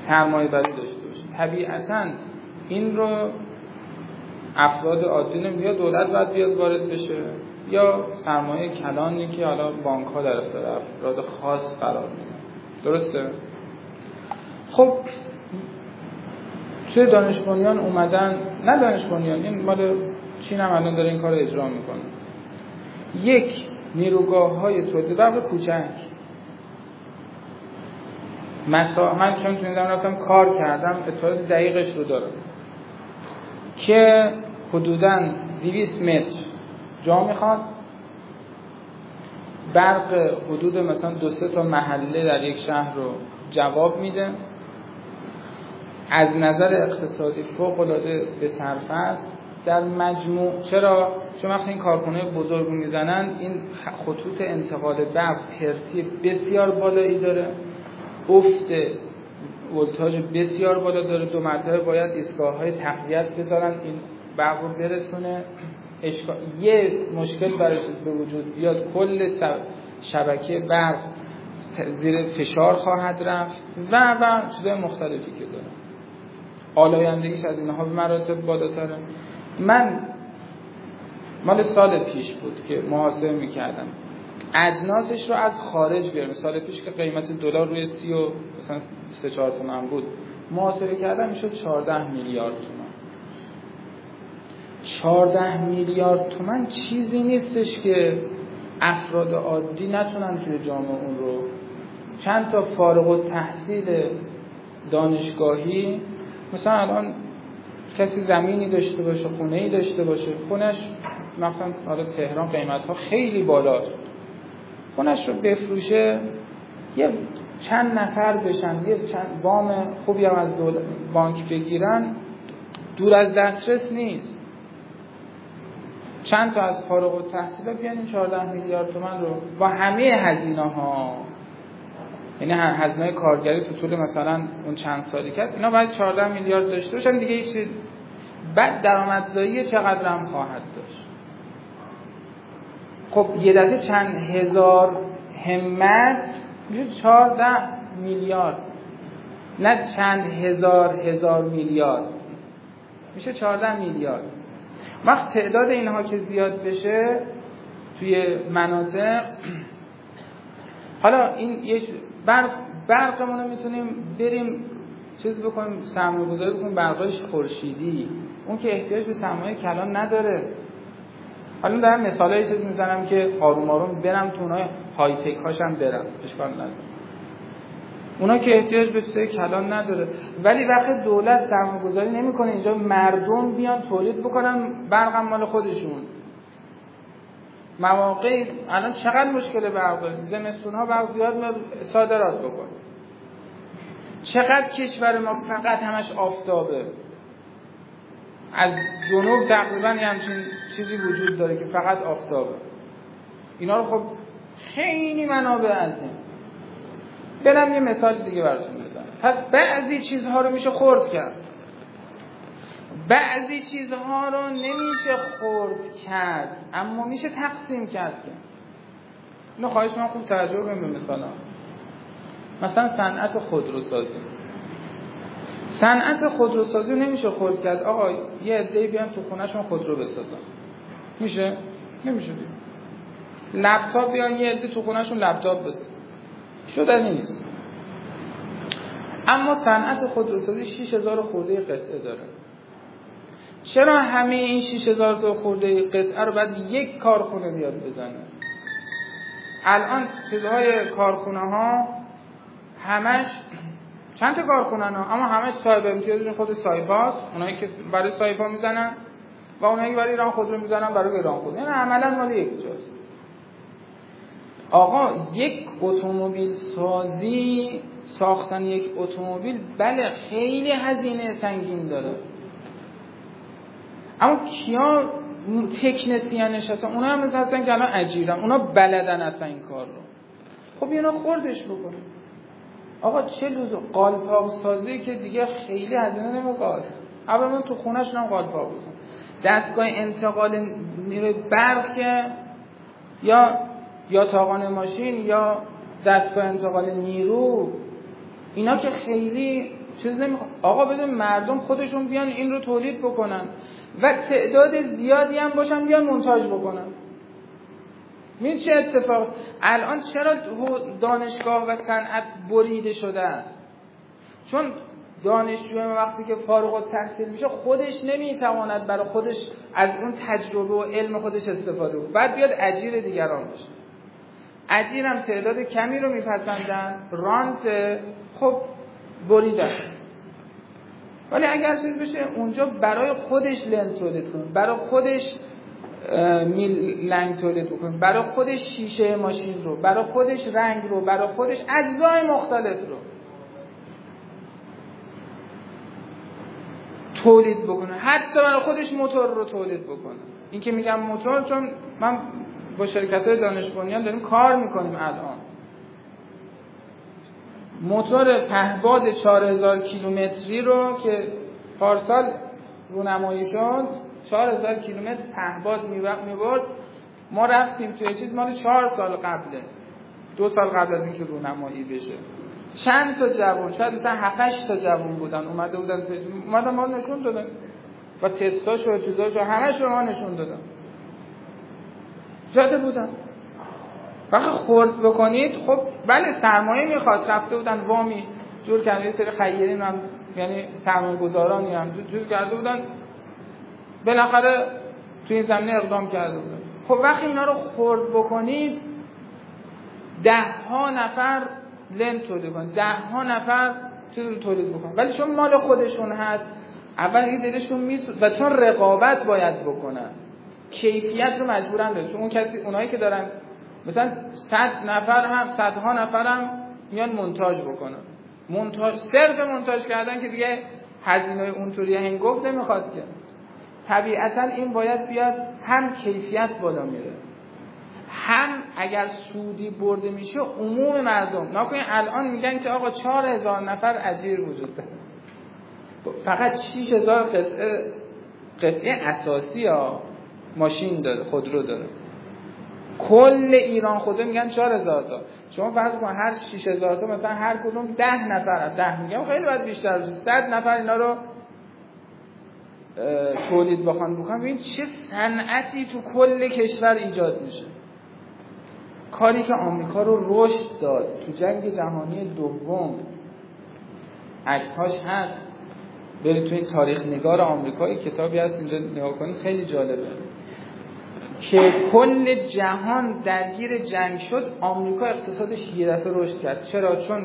سرمایه بری داشته باشیم. طبیعتا این رو افراد عادی یا دولت باید بیاد وارد بشه. یا سرمایه کلانی که حالا بانک ها در اختیار افراد خاص قرار میدن. درسته؟ خب توی دانش اومدن نه دانش این مال چین هم الان داره این کار اجرا می‌کنه. یک نیروگاه های تولید برق کوچک. مسا... من چون تونیدم رفتم کار کردم اطلاعات دقیقش رو دارم. که حدودا 200 متر جا می‌خواد. برق حدود مثلا دو سه تا محله در یک شهر رو جواب میده. از نظر اقتصادی فوق العاده به صرف است. در مجموع چرا؟ چون وقتی این کارخونه بزرگ می‌زنن این خطوط انتقال برق پرتی بسیار بالایی داره. افت ولتاژ بسیار بالا داره. دو مرتبه باید ایستگاه های تقویت بذارن. این رو برسونه. یه مشکل برای به وجود بیاد کل شبکه برق زیر فشار خواهد رفت و و چیزهای مختلفی که داره. آلایندگیش از اینها به مراتب بالاتره. من مال سال پیش بود که محاسبه می‌کردم. اجناسش رو از خارج بیارم. سال پیش که قیمت دلار روی سی و مثلا سه چهار تومن بود. محاسبه کردم می‌شد 14 میلیارد تومن. 14 میلیارد تومن چیزی نیستش که افراد عادی نتونن توی جامعه اون رو. چند تا فارغ و تحصیل دانشگاهی مثلا الان کسی زمینی داشته باشه خونه ای داشته باشه خونش مثلا حالا تهران قیمت ها خیلی بالاست خونش رو بفروشه یه چند نفر بشن یه چند وام خوبی هم از بانک بگیرن دور از دسترس نیست. چند تا از فارغ و تحصیل بیان این 14 میلیارد تومن رو با همه هزینه ها یعنی هزینه کارگری تو طول مثلا اون چند سالی که اینا باید 14 میلیارد داشته باشن دیگه هیچ بعد درآمدزایی چقدر هم خواهد داشت؟ خب یه دفعه چند هزار همت؟ میشه 14 میلیارد. نه چند هزار هزار میلیارد. میشه 14 میلیارد. وقت تعداد اینها که زیاد بشه توی مناطق حالا این یه برق برقمون رو می‌تونیم بریم چیز بکنیم سرمایه گذاری بکنیم برقای خورشیدی. اون که احتیاج به سرمایه کلان نداره. حالا دارم مثال چیز می‌زنم که آروم آروم برم تو اونای های تک هاشم برم. اشکال نداره. اونا که احتیاج به چیزای کلان نداره. ولی وقتی دولت سرمایه گذاری نمی‌کنه اینجا مردم بیان تولید بکنن برق مال خودشون. مواقع الان چقدر مشکل برق داریم زمستون ها برق زیاد صادرات بکن. چقدر کشور ما فقط همش آفتابه؟ از جنوب تقریبا همچین چیزی وجود داره که فقط آفتابه. اینا رو خب خیلی منابع این برم یه مثال دیگه براتون بزنم. پس بعضی چیزها رو میشه خورد کرد. بعضی چیزها رو نمیشه خورد کرد اما میشه تقسیم کرد. اینو خواهش من خوب توجه به مثلا مثلا صنعت خودروسازی. صنعت خودروسازی نمیشه خورد کرد. آقا یه عده‌ای بیان تو خونهشون خودرو بسازن میشه؟ نمیشه. دید. لپتاپ بیان یه عده تو خونهشون لپتاپ بسازن. شدنی نیست. اما صنعت خودروسازی 6000 خورده قطعه داره. چرا همه این 6000 تا خورده قطعه رو بعد یک کارخونه بیاد بزنه؟ الان چیزهای کارخونه ها همش چند تا کارخونه ها؟ اما همش صاحب امتیازشون خود سایپاست اونایی که برای سایپا می‌زنن و اونایی که برای ایران خودرو می‌زنن برای ایران خودرو. یعنی عملا مال یک جاست آقا یک اتومبیل سازی ساختن یک اتومبیل بله خیلی هزینه سنگین داره. اما کیا تکنسیان نشستن اونا هم هستن که الان اجیرن اونا بلدن اصلا این کار رو. خب اینا خوردش بکنه آقا چه لزوم قالپاق سازی که دیگه خیلی هزینه نمی‌خواد اول من تو خونهشون هم قالپاق بزن دستگاه انتقال نیروی برق که یا یا تاقان ماشین یا دستگاه انتقال نیرو. اینا که خیلی چیز نمی‌خواد آقا بدون مردم خودشون بیان این رو تولید بکنن و تعداد زیادی هم باشن بیان منتاج بکنن. می چه اتفاق؟ الان چرا دانشگاه و صنعت بریده شده است؟ چون دانشجو وقتی که فارغ التحصیل میشه خودش نمی‌تواند برای خودش از اون تجربه و علم خودش استفاده کنه. بعد بیاد اجیر دیگران بشه اجیرم تعداد کمی رو میپسندن. رانت خب بریدن. ولی اگر چیز بشه اونجا برای خودش لنز تولید کنه. برای خودش میل لنگ تولید بکنه. برای خودش شیشه ماشین رو برای خودش رنگ رو برای خودش اجزای مختلف رو تولید بکنه. حتی برای خودش موتور رو تولید بکنه. این که میگم موتور چون من با شرکت های دانش بنیان داریم کار می‌کنیم الان. موتور پهباد 4000 کیلومتری رو که پارسال رونمایی شد 4000 کیلومتر پهباد می‌برد. ما رفتیم توی چیز مال 4 سال قبله. دو سال قبل از اینکه رونمایی بشه. چند تا جوان؟ شاید مثلا 7 تا جوان بودن اومده بودن اومدن ما نشون دادن. و تستاش و چیزاش همش ما نشون دادن. زده بودن. وقتی خورد بکنید خب بله سرمایه می‌خواست رفته بودن وامی جور کرده یه سری خیرین هم یعنی سرمایه گذارانی هم جور کرده بودن. بالاخره توی این زمینه اقدام کرده بودن. خب وقتی اینا رو خورد بکنید ده ها نفر لن تولید کنن ده ها نفر چیز رو تولید بکنن ولی چون مال خودشون هست اول این دلشون میسوز و چون رقابت باید بکنن. کیفیت رو مجبورن بده چون اون کسی اونایی که دارن مثلا صد نفر هم صدها نفر هم میان منتاج بکنن. منتاج صرف منتاج کردن که دیگه هزینه اونطوری هنگفت نمی‌خواد که. طبیعتا این باید بیاد هم کیفیت بالا میره. هم اگر سودی برده میشه عموم مردم نکنید الان میگن که آقا چهار هزار نفر اجیر وجود داره. فقط 6 هزار قطعه قطعه اساسی ها ماشین داره خودرو داره. کل ایران خودرو میگن 4000 تا. شما فرض کن هر 6000 تا مثلا هر کدوم 10 نفر 10 میگم خیلی باید بیشتر بشه 100 نفر اینا رو تولید بخوان بکنن ببین چه صنعتی تو کل کشور ایجاد میشه. کاری که آمریکا رو رشد داد تو جنگ جهانی دوم عکسهاش هست. برید توی تاریخ نگار آمریکایی کتابی هست اینجا نگاه کنید. خیلی جالبه. که کل جهان درگیر جنگ شد آمریکا اقتصادش یه دفعه رشد کرد. چرا؟ چون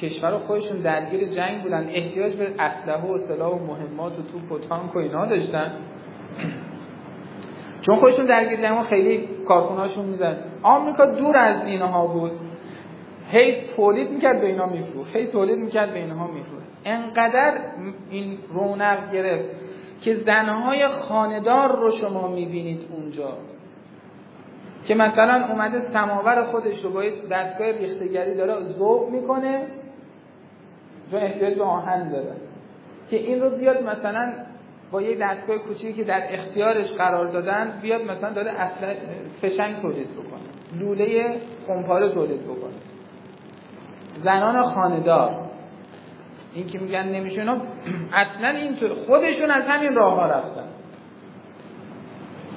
کشور خودشون درگیر جنگ بودن. احتیاج به اسلحه و سلاح و مهمات و توپ و تانک و اینا داشتن. چون خودشون درگیر جنگ خیلی کارخونهاشون میزن آمریکا دور از اینها بود. هی تولید می‌کرد به اینا میفروخت. هی تولید می‌کرد به اینها میفروخت. انقدر این رونق گرفت. که زنهای خاندار رو شما می‌بینید اونجا. که مثلا اومده سماور خودش رو با دستگاه ریختگری داره ذوب می‌کنه و احتیاج به آهن داره. که این رو بیاد مثلا با یه دستگاه کوچیکی که در اختیارش قرار دادن بیاد مثلا داره اصلا فشنگ تولید بکنه. لوله خمپاره تولید بکنه. زنان خاندار. این که میگن نمیشه اینا اصلا این خودشون از همین راه ها رفتن.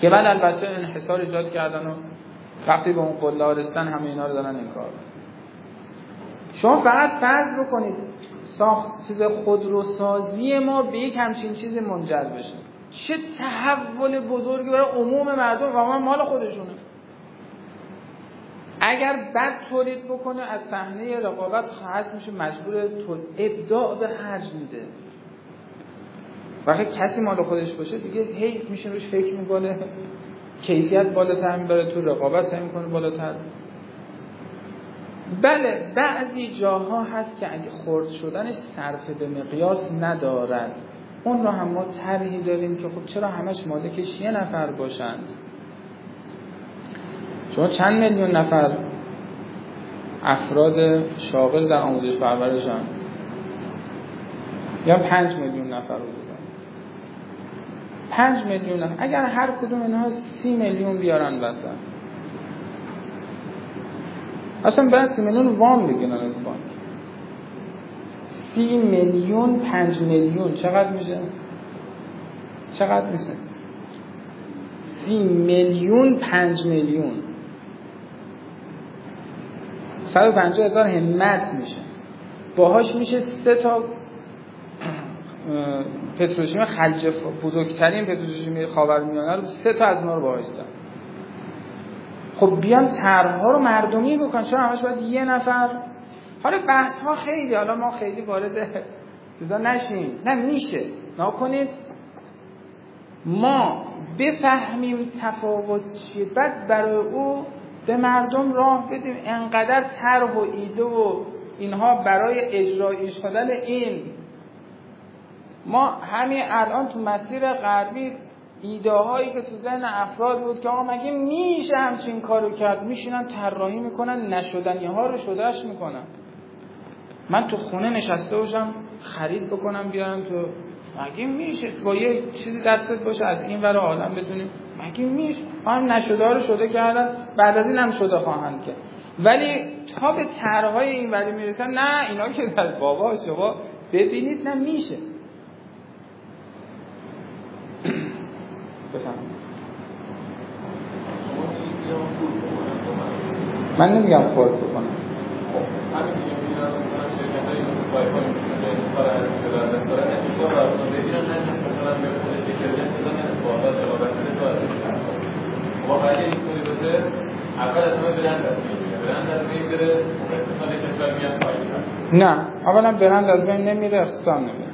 که بعد البته انحصار ایجاد کردن و وقتی به اون قله رسیدن همه اینا رو دارن کار شما فقط فرض بکنید ساخت چیز خودروسازی ما به یک همچین چیزی منجر بشه. چه تحول بزرگی برای عموم مردم واقعا مال خودشونه. اگر بد تولید بکنه از صحنه رقابت خواهد میشه مجبور ابداع به خرج میده. وقتی کسی مال خودش باشه دیگه هی میشه روش فکر می‌کنه. کیفیت بالاتر می‌بره تو رقابت سعی می‌کنه بالاتر. بله بعضی جاها هست که اگه خرد شدنش صرف به مقیاس ندارد. اون رو هم ما طرحی داریم که خب چرا همش مالکش یه نفر باشند؟ شما چند میلیون نفر افراد شاغل در آموزش پرورشن؟ یا پنج میلیون نفر رو بودن پنج میلیون نفر. اگر هر کدوم اینها سی میلیون بیارن وسط اصلا برن سی میلیون وام بگیرن از بانک. سی میلیون پنج میلیون. چقدر میشه؟ چقدر میشه؟ سی میلیون پنج میلیون. 150 هزار همت میشه. باهاش میشه سه تا پتروشیمی خلج بزرگترین پتروشیمی خاورمیانه رو سه تا از اونا رو باهاش خب بیان طرحها رو مردمی بکن چرا همش باید یه نفر؟ حالا بحث ها خیلی حالا ما خیلی وارد چیزا نشیم. نه میشه. نکنید. ما بفهمیم تفاوت چیه. بعد برای او به مردم راه بدیم. انقدر طرح و ایده و اینها برای اجرایی شدن این. ما همین الان تو مسیر غربی ایده هایی که تو ذهن افراد بود که آقا مگه میشه همچین کارو کرد؟ میشینن طراحی می‌کنن نشدنی ها رو شدهش می‌کنن. من تو خونه نشسته باشم خرید بکنم بیارم تو. مگه میشه با یه چیزی دستت باشه از این ور آدم بدونیم مگه میشه؟ هم نشده رو شده کردن بعد از این هم شده خواهند که. ولی تا به طرحهای این ولی می‌رسن نه اینا که در بابا شما ببینید نه میشه. من نمیگم خورد بکنم. نه اولا برند از بین نمیره اقتصاد نمیره.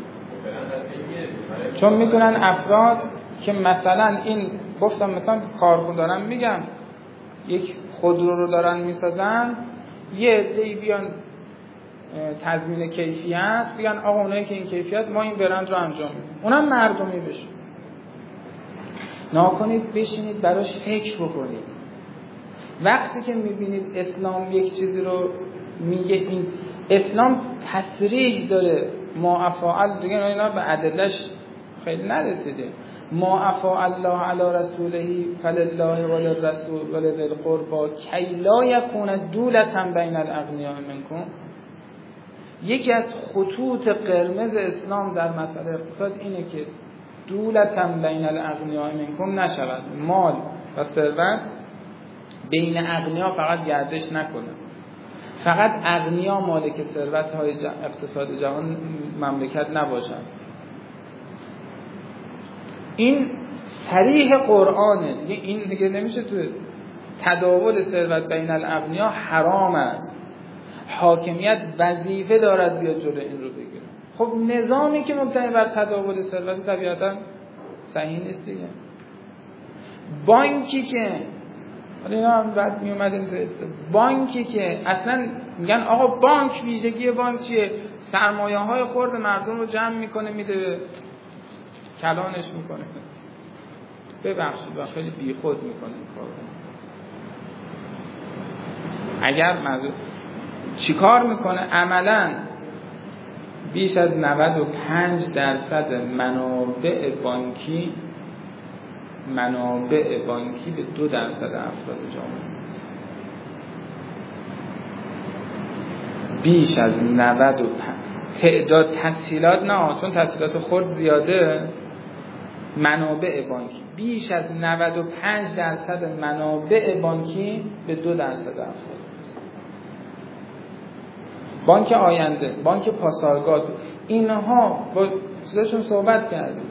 چون می‌دونن افراد که مثلا این گفتم مثلا کارکن دارن میگم یک خودرو رو دارن می‌سازن یه عده‌ای بیان تضمین کیفیت بگن آقا اونایی که این کیفیت ما این برند رو انجام میدیم. اونم مردمی بشه. ناکنید بشینید براش فکر بکنید. وقتی که می‌بینید اسلام یک چیزی رو میگه این اسلام تصریح داره. ما افعال دیگه اینا به عدلش خیلی نرسیده. ما افا الله علی رسوله فلله وللرسول ولذی القربى کی لا یکون دولتا بین الاغنیاء منکم. یکی از خطوط قرمز اسلام در مسئله اقتصاد اینه که دولتا بین الاغنیاء منکم نشود. مال و ثروت بین اغنیا فقط گردش نکنه. فقط اغنیا مالک ثروت های اقتصاد جهان مملکت نباشند. این صریح قرآنه. دیگه این دیگه نمیشه تو تداول ثروت بین الاغنیا حرام است. حاکمیت وظیفه دارد بیاد جلو این رو خب نظامی که مبتنی بر تداول ثروت طبیعتا صحیح نیست دیگه. بانکی که حالا اینا هم بعد می بانکی که اصلا میگن آقا بانک ویژگی بانک چیه؟ سرمایه های خورد مردم رو جمع می‌کنه میده کلانش می‌کنه. ببخشید و خیلی بیخود می‌کنه این کار اگر مزد... چیکار می‌کنه؟ عملا بیش از 95 درصد منابع بانکی منابع بانکی به دو درصد افراد جامعه است. بیش از 95 تعداد تسهیلات نه چون تسهیلات خود زیاده منابع بانکی. بیش از 95 درصد منابع بانکی به دو درصد افراد. بانک آینده بانک پاسارگاد اینها با چیزشون صحبت کردیم.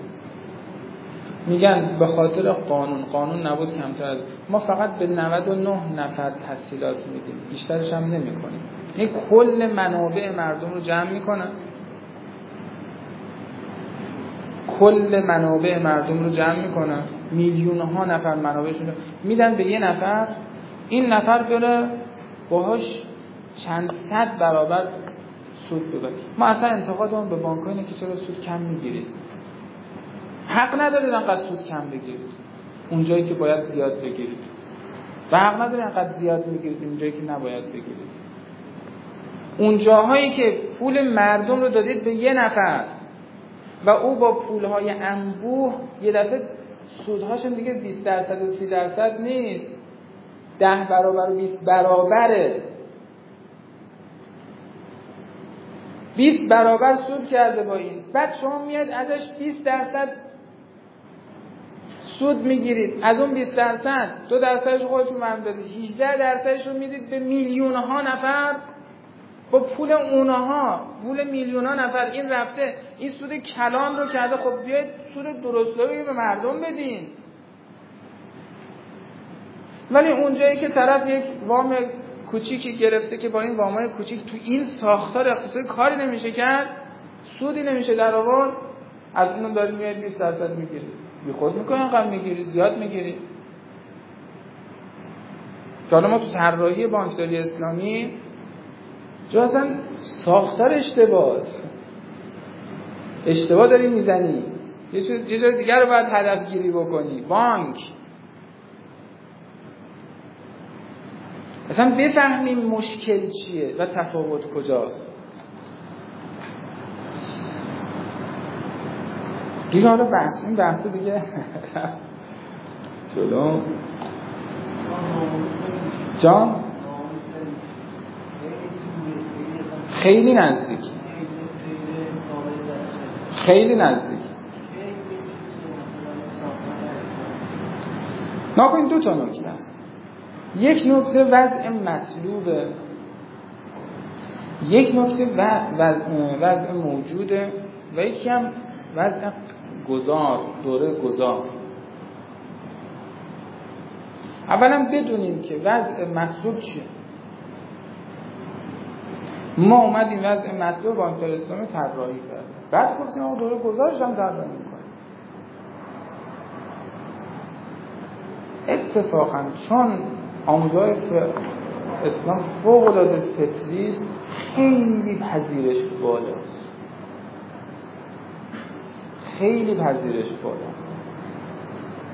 میگن به خاطر قانون قانون نبود کمتر. ما فقط به 99 نفر تسهیلات میدیم. بیشترش هم نمی کنیم این کل منابع مردم رو جمع می‌کنن. کل منابع مردم رو جمع می‌کنن. میلیون ها نفر منابعشون میدن به یه نفر. این نفر بره باهاش چند صد برابر سود ببرید ما اصلا انتقادمون به بانک اینه که چرا سود کم می‌گیرید. حق ندارید انقدر سود کم بگیرید. اونجایی که باید زیاد بگیرید. و حق ندارید انقدر زیاد بگیرید اونجایی که نباید بگیرید. اون جاهایی که پول مردم رو دادید به یه نفر و او با پولهای انبوه یه دفعه سودهاشون دیگه 20 درصد و 30 درصد نیست. ده برابر و 20 برابره. 20 برابر سود کرده با این. بعد شما میاد ازش 20 درصد سود می‌گیرید. از اون 20 درصد دو درصدش خودتون من دادید. 18 درصدش رو می‌دید به میلیون ها نفر. با پول اونها پول میلیون ها نفر. این رفته این سود کلام رو کرده. خب بیاید سود درست به مردم بدین. ولی اونجایی که طرف یک وام کوچیکی گرفته که با این وامای کوچیک تو این ساختار اقتصادی کاری نمیشه کرد سودی نمیشه در آورد. از اون داری میاد 20 درصد می‌گیری. بی خود می‌کنه انقدر می‌گیری زیاد می‌گیری. حالا ما تو طراحی بانکداری اسلامی جو اصلا ساختار اشتباه اشتباه داری می‌زنی. یه جای دیگر رو باید هدف گیری بکنی. بانک. اصلا بفهمیم مشکل چیه و تفاوت کجاست. دیگه حالا بحث این بحث دیگه. جلو جان؟ خیلی نزدیک. خیلی نزدیک. ناکنید دو تا نکته یک نکته وضع مطلوبه یک نکته وضع موجوده و یکی هم وضع گذار دوره گذار. اولا بدونیم که وضع مطلوب چیه. ما اومدیم وضع مطلوب بانکداری اسلامی طراحی کردیم. بعد گفتیم ما دوره گذارش هم طراحی می‌کنیم. اتفاقا چون آموزهای اسلام فوق العاده فطری است خیلی پذیرش بالاست. خیلی پذیرش بالاست.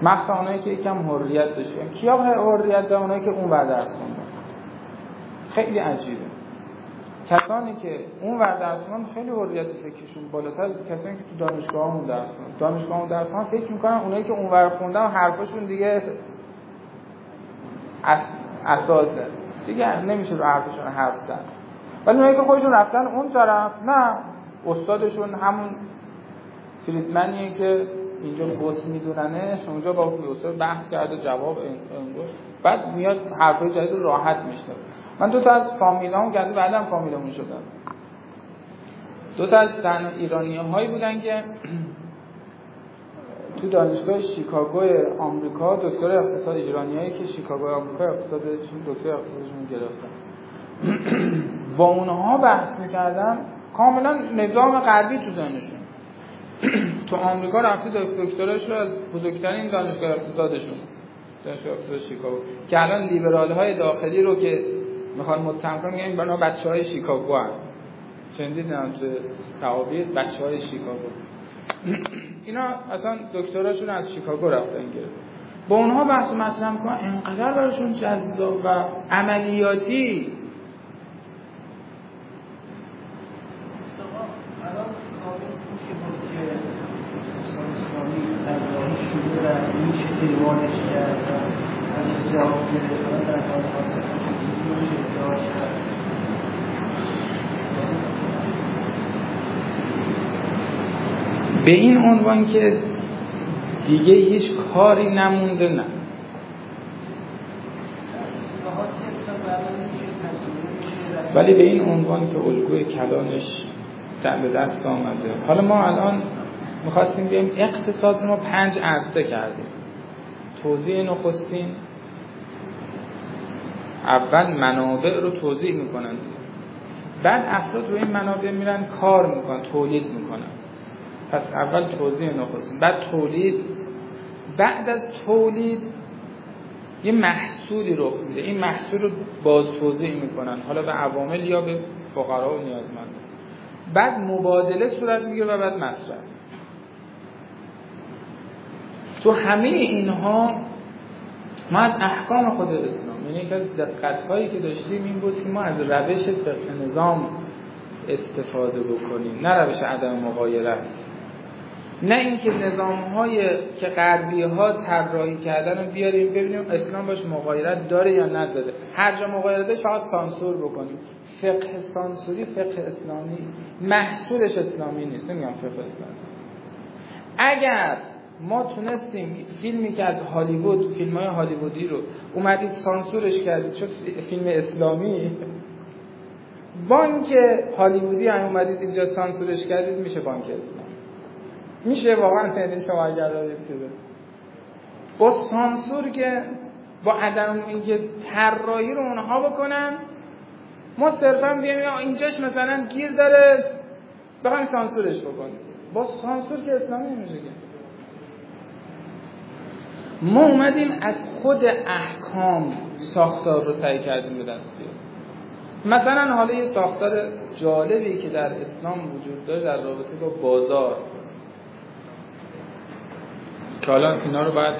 مخصوصا اونایی که یکم حریت داشتن کیا حریت دارن؟ اونایی که اون بعد درس خیلی عجیبه. کسانی که اون ور درس خیلی حریت فکرشون بالاتر از کسانی که تو دانشگاهمون درس خوندن دانشگاهمون درس فکر می‌کنن اونایی که اون ور خوندن حرفشون دیگه اساسه دیگه نمیشه رو حرفشون حرف زد. ولی اونایی که خودشون رفتن اون طرف نه. استادشون همون فریدمنیه که اینجا بوس میدوننش اونجا با استاد بحث کرده جواب انگوش بعد میاد حرفای جدید راحت میشه من دو تا از فامیلام کرده بعدم فامیلمون شدم. دو تا از تنها ایرانی هایی بودن که تو دانشگاه شیکاگو آمریکا دکتر اقتصاد ایرانیایی که شیکاگو آمریکا اقتصادشون دکتر اقتصادشون گرفتن. با اونها بحث می‌کردن کاملا نظام غربی تو ذهنشون. تو آمریکا رفته دکتراش رو از بزرگترین دانشگاه اقتصادشون دانشگاه اقتصاد شیکاگو که الان لیبرال های داخلی رو که می‌خوان متهم کنن میگن بنا بچه های شیکاگو هم چندین هم تو تعابیر بچه های شیکاگو. اینا اصلا دکتراشون از شیکاگو رفتن گرفت با اونها بحث مطرح می‌کنن انقدر براشون جذاب و عملیاتی به این عنوان که دیگه هیچ کاری نمونده نه. ولی به این عنوان که الگوی کلانش در به دست آمده. حالا ما الان می‌خواستیم بیم اقتصاد ما پنج عرصه کردیم. توضیح نخستین. اول منابع رو توضیح می‌کنن. بعد افراد روی این منابع میرن کار می‌کنن تولید می‌کنن. پس اول توضیح نخستین. بعد تولید. بعد از تولید یه محصولی رخ میده. این محصول رو باز توضیح می‌کنن. حالا به عوامل یا به فقرا و نیازمند. بعد مبادله صورت می‌گیره و بعد مصرف. تو همه اینها ما از احکام خود اسلام یعنی یکی از دقت هایی که داشتیم این بود که ما از روش فقه نظام استفاده بکنیم. نه روش عدم مقایرت. نه اینکه نظام های که غربی ها طراحی کردن رو بیاریم ببینیم اسلام باش مغایرت داره یا نداره. هر جا مغایرت فقط سانسور بکنیم. فقه سانسوری فقه اسلامی محصولش اسلامی نیست. نمیگم فقه اسلامی. اگر ما تونستیم فیلمی که از هالیوود فیلم های هالیوودی رو اومدید سانسورش کردید شد فیلم اسلامی بانک هالیوودی هم اومدید اینجا سانسورش کردید میشه بانک اسلامی. میشه واقعا یعنی شما اگر دارید با سانسور که با عدم اینکه طراحی رو اونها بکنن ما صرفا بیایم اینجاش مثلا گیر داره بخوایم سانسورش بکنیم. با سانسور که اسلامی نمیشه که. ما اومدیم از خود احکام ساختار رو سعی کردیم به دست بیاریم. مثلا حالا یه ساختار جالبی که در اسلام وجود داره در رابطه با بازار. که حالا اینا رو باید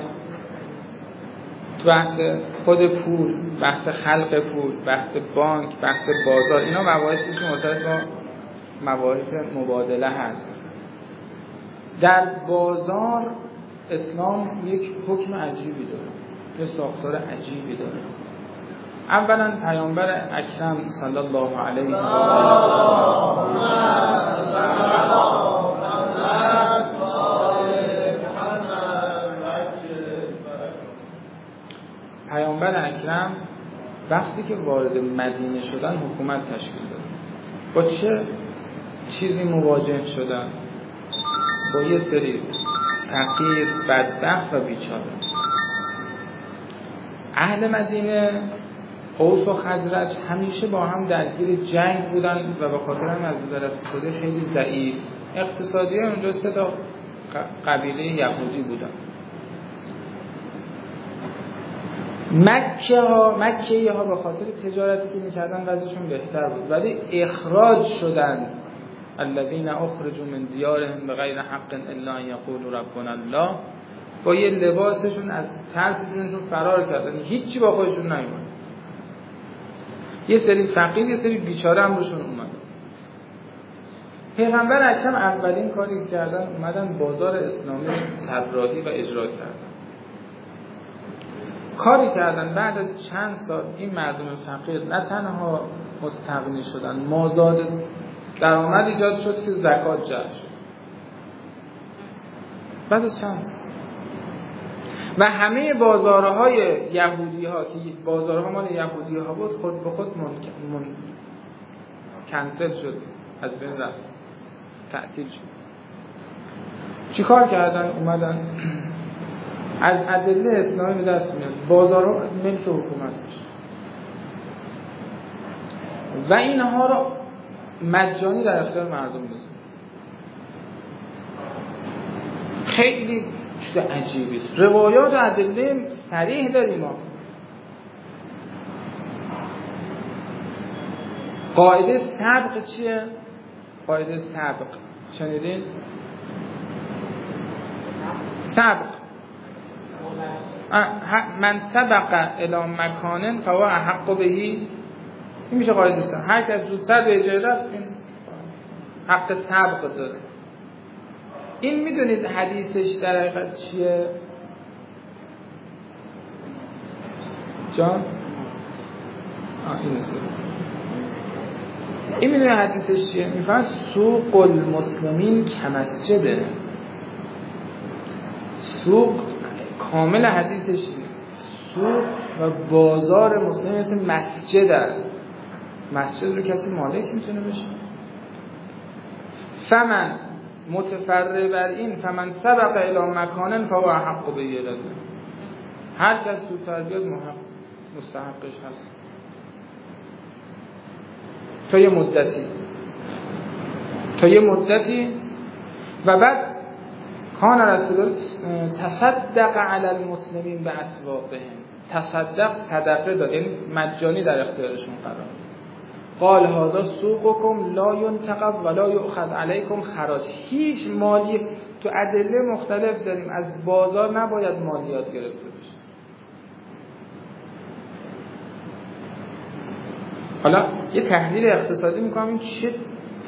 تو بحث خود پول بحث خلق پول بحث بانک بحث بازار اینا مباحثی که مرتبط با مباحث مبادله هست. در بازار اسلام یک حکم عجیبی داره یه ساختار عجیبی داره. اولا پیامبر اکرم صلی الله علیه و پیامبر اکرم وقتی که وارد مدینه شدن حکومت تشکیل داد. با چه چیزی مواجه شدن؟ با یه سری فقیر بدبخت و بیچاره. اهل مدینه اوس و خزرج همیشه با هم درگیر جنگ بودن و به خاطر هم از نظر اقتصادی خیلی ضعیف. اقتصادی اونجا سه تا قبیله یهودی بودن. مکه ها مکه ها به خاطر تجارتی که می‌کردن وضعشون بهتر بود. ولی اخراج شدند الذين اخرجوا من دیارهم بغیر حق الا ان یقولوا ربنا الله با یه لباسشون از ترس جونشون فرار کردن. هیچی با خودشون نیومد. یه سری فقیر یه سری بیچاره هم روشون اومد. پیغمبر اکرم اولین کاری کردن اومدن بازار اسلامی طراحی و اجرا کردن. کاری کردن بعد از چند سال این مردم فقیر نه تنها مستقنی شدن مازاد درآمد ایجاد شد که زکات جمع شد. بعد از چند سال. و همه بازارهای یهودی ها که بازارها مال یهودی ها بود خود به خود من... من... کنسل شد از بین رفت تعطیل شد. چیکار کردن؟ اومدن از ادله اسلامی به دست بازارها ملک حکومت بشه و اینها رو مجانی در اختیار مردم بزن خیلی چیز عجیبی است. روایات و ادله صریح داریم ما. قاعده سبق چیه؟ قاعده سبق. شنیدین؟ سبق. من سبق الى مکانن فهو حق بهی این میشه قاعده سبق هر کس زودتر به جای رفت این حق سبق داره. این می‌دونید حدیثش در حقیقت چیه؟ جان؟ این این می‌دونید حدیثش چیه؟ میفهم سوق المسلمین کمسجده سوق کامل حدیثش سوق و بازار مسلم مثل مسجد است. مسجد رو کسی مالک می‌تونه بشه؟ فمن متفرع بر این فمن سبق الى مکان فهو حق به یلده هر کس زودتر محق مستحقش هست. تا یه مدتی. تا یه مدتی. و بعد کان رسول تصدق علی المسلمین به اسواقهم تصدق صدقه داد یعنی مجانی در اختیارشون قرار قال هذا سوقكم لا ينتقب ولا يؤخذ عليكم خراج. هیچ مالی تو ادله مختلف داریم از بازار نباید مالیات گرفته بشه. حالا یه تحلیل اقتصادی می‌کنم این چه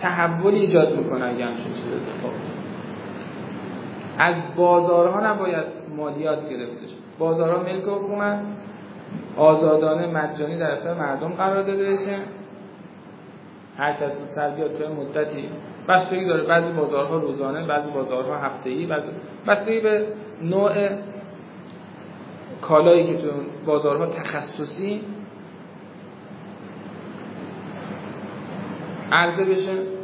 تحولی ایجاد می‌کنه اگه همچین چیز اتفاق از بازارها نباید مالیات گرفته شد. بازارها ملک حکومت آزادانه مجانی در اختیار مردم قرار داده بشه. هر کس زودتر بیاد توی مدتی. بستگی داره بعضی بازارها روزانه بعضی بازارها هفته‌ای بعضی بستگی به نوع کالایی که تو بازارها تخصصی عرضه بشه.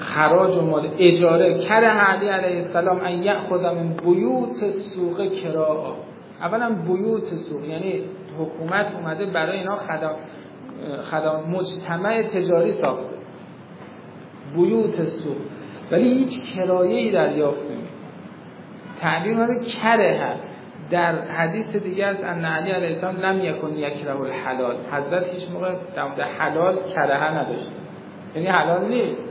خراج و مال اجاره. کر علی علیه السلام ان یاخذ من بیوت سوق کرا اولا بیوت سوق یعنی حکومت اومده برای اینا خدم خدم مجتمع تجاری ساخته. بیوت سوق. ولی هیچ کرایه‌ای دریافت نمی‌کنه. تعبیر مورد کره. هست در حدیث دیگه است ان علی علیه السلام لم یکن یکره الحلال. حضرت هیچ موقع در حلال کرهه نداشته. یعنی حلال نیست.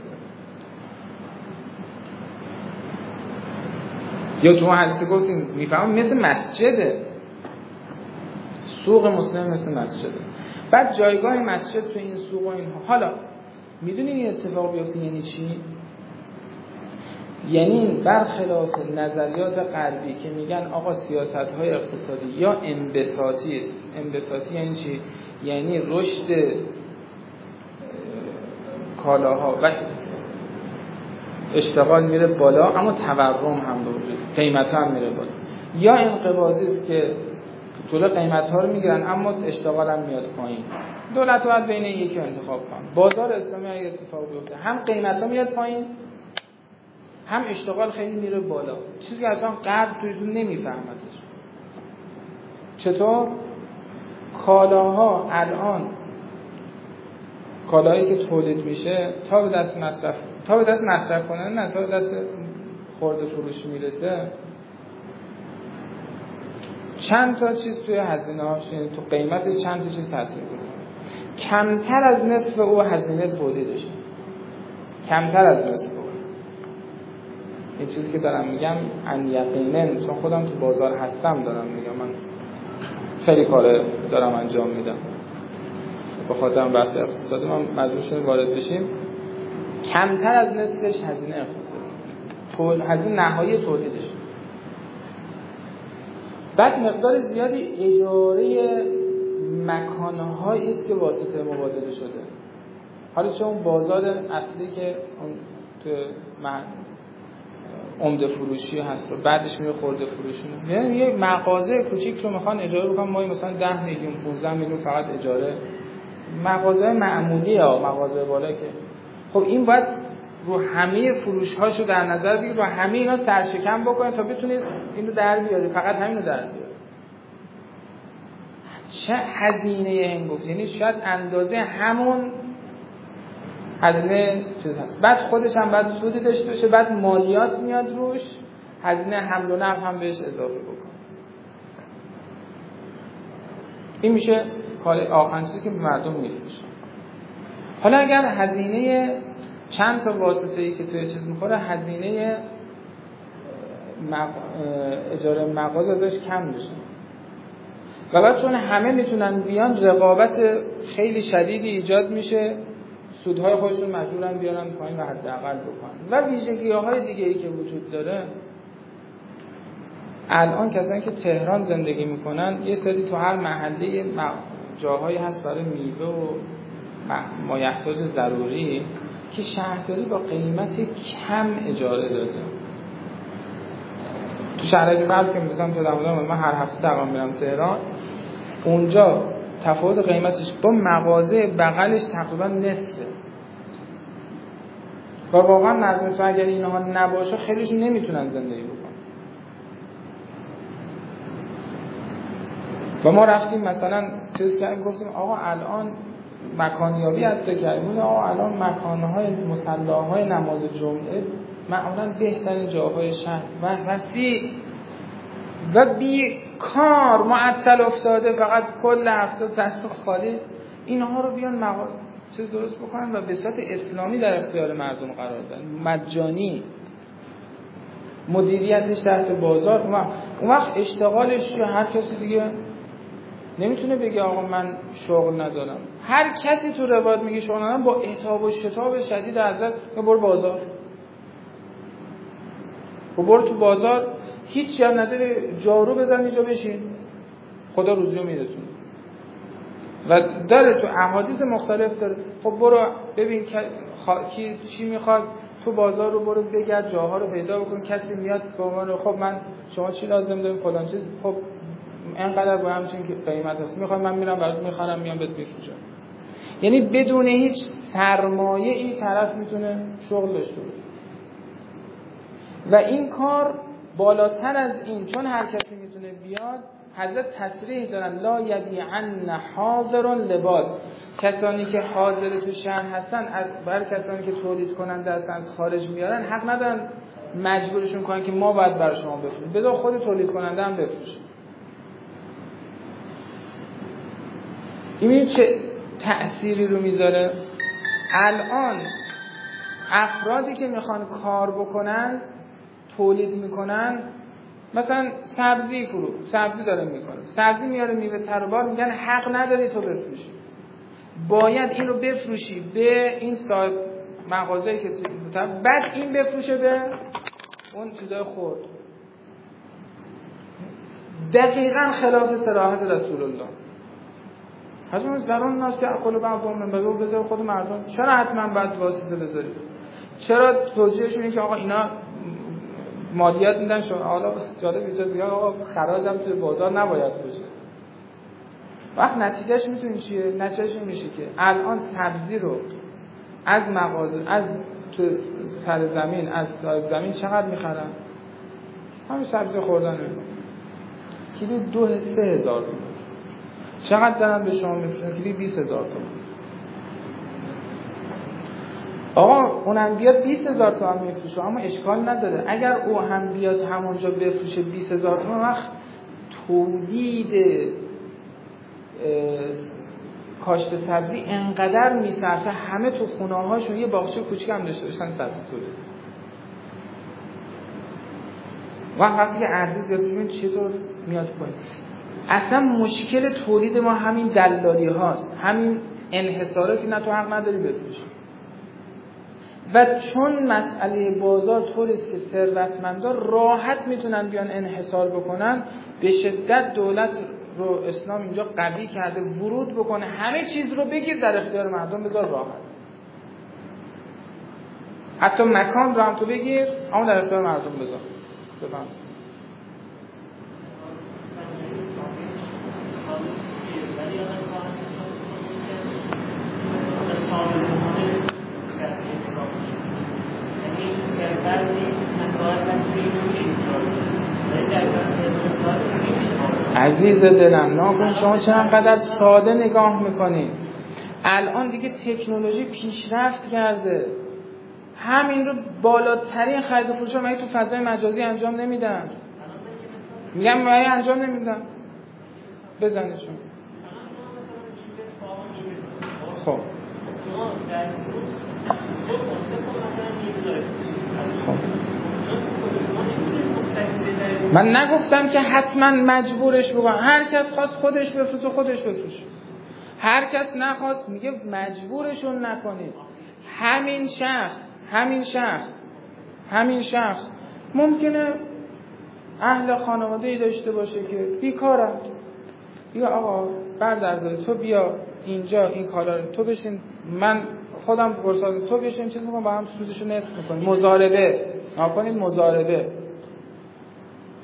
یا تو حدیث گفتیم می‌فهمم مثل مسجده. سوق مسلم مثل مسجده. بعد جایگاه مسجد تو این سوق و اینها. حالا می‌دونی این اتفاق بیفته یعنی چی؟ یعنی برخلاف نظریات غربی که میگن آقا سیاست های اقتصادی یا انبساطی است. انبساطی یعنی چی؟ یعنی رشد کالاها. و اشتغال میره بالا اما تورم هم وجود قیمت هم میره بالا. یا انقباضی است که طول قیمت ها رو می‌گیرن اما اشتغال هم میاد پایین. دولت باید بین یکی انتخاب کنه بازار اسلامی اگه اتفاق بیفته هم قیمت ها میاد پایین هم اشتغال خیلی میره بالا. چیزی که اصلا قبل تویتون نمیفهمدش چطور؟ کالاها الان کالایی که تولید میشه تا به دست مصرف تا به دست مصرف کنن نه تا به دست خورده فروش می‌رسه. چند تا چیز توی هزینه هاش یعنی تو قیمت چند تا چیز تاثیر گذاره. کمتر از نصف او هزینه تولیدشه کمتر از نصف او. این چیزی که دارم میگم ان یقینن چون خودم تو بازار هستم دارم میگم. من خیلی کار دارم انجام میدم. به خاطر بحث اقتصادی ما مجبور شدیم وارد بشیم. کمتر از نصفش هزینه اقتصادی. هزینه نهایی تولیدش. بعد مقدار زیادی اجاره مکانهایی است که واسطه مبادله شده. حالا چه اون بازار اصلی که اون تو عمده فروشی هست رو بعدش میره خورده فروشی. یعنی یه مغازه کوچیک رو می‌خوان اجاره بکنن. ما مثلا 10 میلیون 15 میلیون فقط اجاره مغازه معمولی ها مغازه بالا که. خب این باید رو همه فروش هاشو در نظر بگیر رو همه اینا سرشکم بکنه تا بتونید اینو در بیاری. فقط همین رو در بیاری. چه هزینه این گفت یعنی شاید اندازه همون هزینه چیز هست. بعد خودش هم بعد سودی داشته باشه بعد مالیات میاد روش هزینه حمل و نقل هم بهش اضافه بکن این میشه کار آخرین چیزی که به مردم میفروشه. حالا اگر هزینه چند تا واسطه ای که توی چیز می‌خوره هزینه اجاره مغازه ازش کم بشه و بعد چون همه می‌تونن بیان رقابت خیلی شدیدی ایجاد میشه. سودهای خودشون مجبورن بیارن پایین و حداقل بکنن. و ویژگی های دیگه ای که وجود داره الان کسانی که تهران زندگی می‌کنن یه سری تو هر محله جاهایی هست برای میوه و مایحتاج ضروری که شهرداری با قیمت کم اجاره داده. تو شهرهای بعد که مثلا تو من هر هفته تقریبا میرم تهران. اونجا تفاوت قیمتش با مغازه بغلش تقریبا نصفه. و واقعا مردم اگر اینها نباشه خیلیشون نمی‌تونن زندگی بکنن. و ما رفتیم مثلا چیز کردیم گفتیم آقا الان مکانیابی حتی کردیم. آقا الان مکانهای مسلاهای نماز جمعه معمولا بهترین جاهای شهر و وسیع و بیکار معطل افتاده فقط کل هفته دست خالی. اینها رو بیان مقال چیز درست بکنن و به صورت اسلامی در اختیار مردم قرار بدن مجانی. مدیریتش تحت بازار. اون وقت اشتغالش هر کسی دیگه نمی‌تونه بگه آقا من شغل ندارم. هر کسی تو روایت میگه شغل ندارم با اعتاب و شتاب شدید ازت برو بازار. و برو تو بازار هیچ هم نداره جارو بزن اینجا بشین. خدا روزی رو میرسونه و داره تو احادیث مختلف داره. خب برو ببین کی چی می‌خواد تو بازار رو برو بگرد جاها رو پیدا بکن کسی میاد به عنوان خب من شما چی لازم دارید فلان چیز. خب انقدر با همچین که قیمت هست. می‌خوام من میرم برات می‌خرم میام بهت میفروشم یعنی بدون هیچ سرمایه ای طرف می‌تونه شغل داشته باشه. و این کار بالاتر از این چون هر کسی می‌تونه بیاد حضرت تصریح دارن لا یبیعن حاضر لباس. کسانی که حاضر تو شهر هستن از بر کسانی که تولید کننده هستن از خارج میارن حق ندارن مجبورشون کنن که ما باید برای شما بفروشیم. بذار خود تولید کننده هم بفروشه. این چه تأثیری رو می‌ذاره؟ الان افرادی که می‌خوان کار بکنن تولید می‌کنن مثلا سبزی فرو سبزی داره می‌کنه سبزی میاره میوه تر میگن حق نداری تو بفروشی. باید این رو بفروشی به این صاحب مغازه‌ای که بعد این بفروشه به اون چیزای خورد دقیقا خلاف سراحت رسول الله. حتما زران ناس که اقل بعض من بذار بذار خود مردم. چرا حتما بعد واسطه بذاری؟ چرا توجیهشون که آقا اینا مالیات میدن شما حالا جالب اینجا آقا خراجم توی بازار نباید باشه. وقت نتیجهش می‌تونی چیه؟ نتیجهش میشه که الان سبزی رو از مغازه از تو سر زمین از سر زمین چقدر می‌خرن؟ همین سبزی خوردن. کیلو دو سه هزار. چقدر دارن به شما میفروشن؟ کیلو 20 هزار تومن آقا اونم بیاد 20 هزار تومن میفروشه اما اشکال نداره. اگر او هم بیاد همونجا بفروشه 20 هزار تومن وقت تولید کاشت سبزی انقدر میصرفه همه تو خونه هاشون یه باغچه کوچیک هم داشته باشن سبزی تولید و وقتی که ارزش زیاد چطور میاد پایین؟ اصلا مشکل تولید ما همین دلالی هاست. همین انحصاره که نه تو حق نداری بفروشی. و چون مسئله بازار طوریست که ثروتمندا راحت می‌تونن بیان انحصار بکنن به شدت دولت رو اسلام اینجا قوی کرده ورود بکنه همه چیز رو بگیر در اختیار مردم بذار راحت. حتی مکان رو هم تو بگیر اما در اختیار مردم بذار. بفهم عزیز دلم ناکن شما چقدر ساده نگاه می‌کنید الان دیگه تکنولوژی پیشرفت کرده. همین رو بالاترین خرید و فروش تو فضای مجازی انجام نمیدن؟ میگم مگه انجام نمیدن؟ بزنشون خب. من نگفتم که حتما مجبورش بکنم هر کس خواست خودش بفروشه خودش بفروشه. هر کس نخواست میگه مجبورشون نکنید. همین شخص همین شخص همین شخص. ممکنه اهل خانواده ای داشته باشه که بیکارند بیا آقا بردرزاده تو بیا اینجا این کارا تو بشین من خودم فرصت تو بشین چیز می‌کنم با هم سودشو نصف می‌کنیم مزاربه. نکنید مزاربه.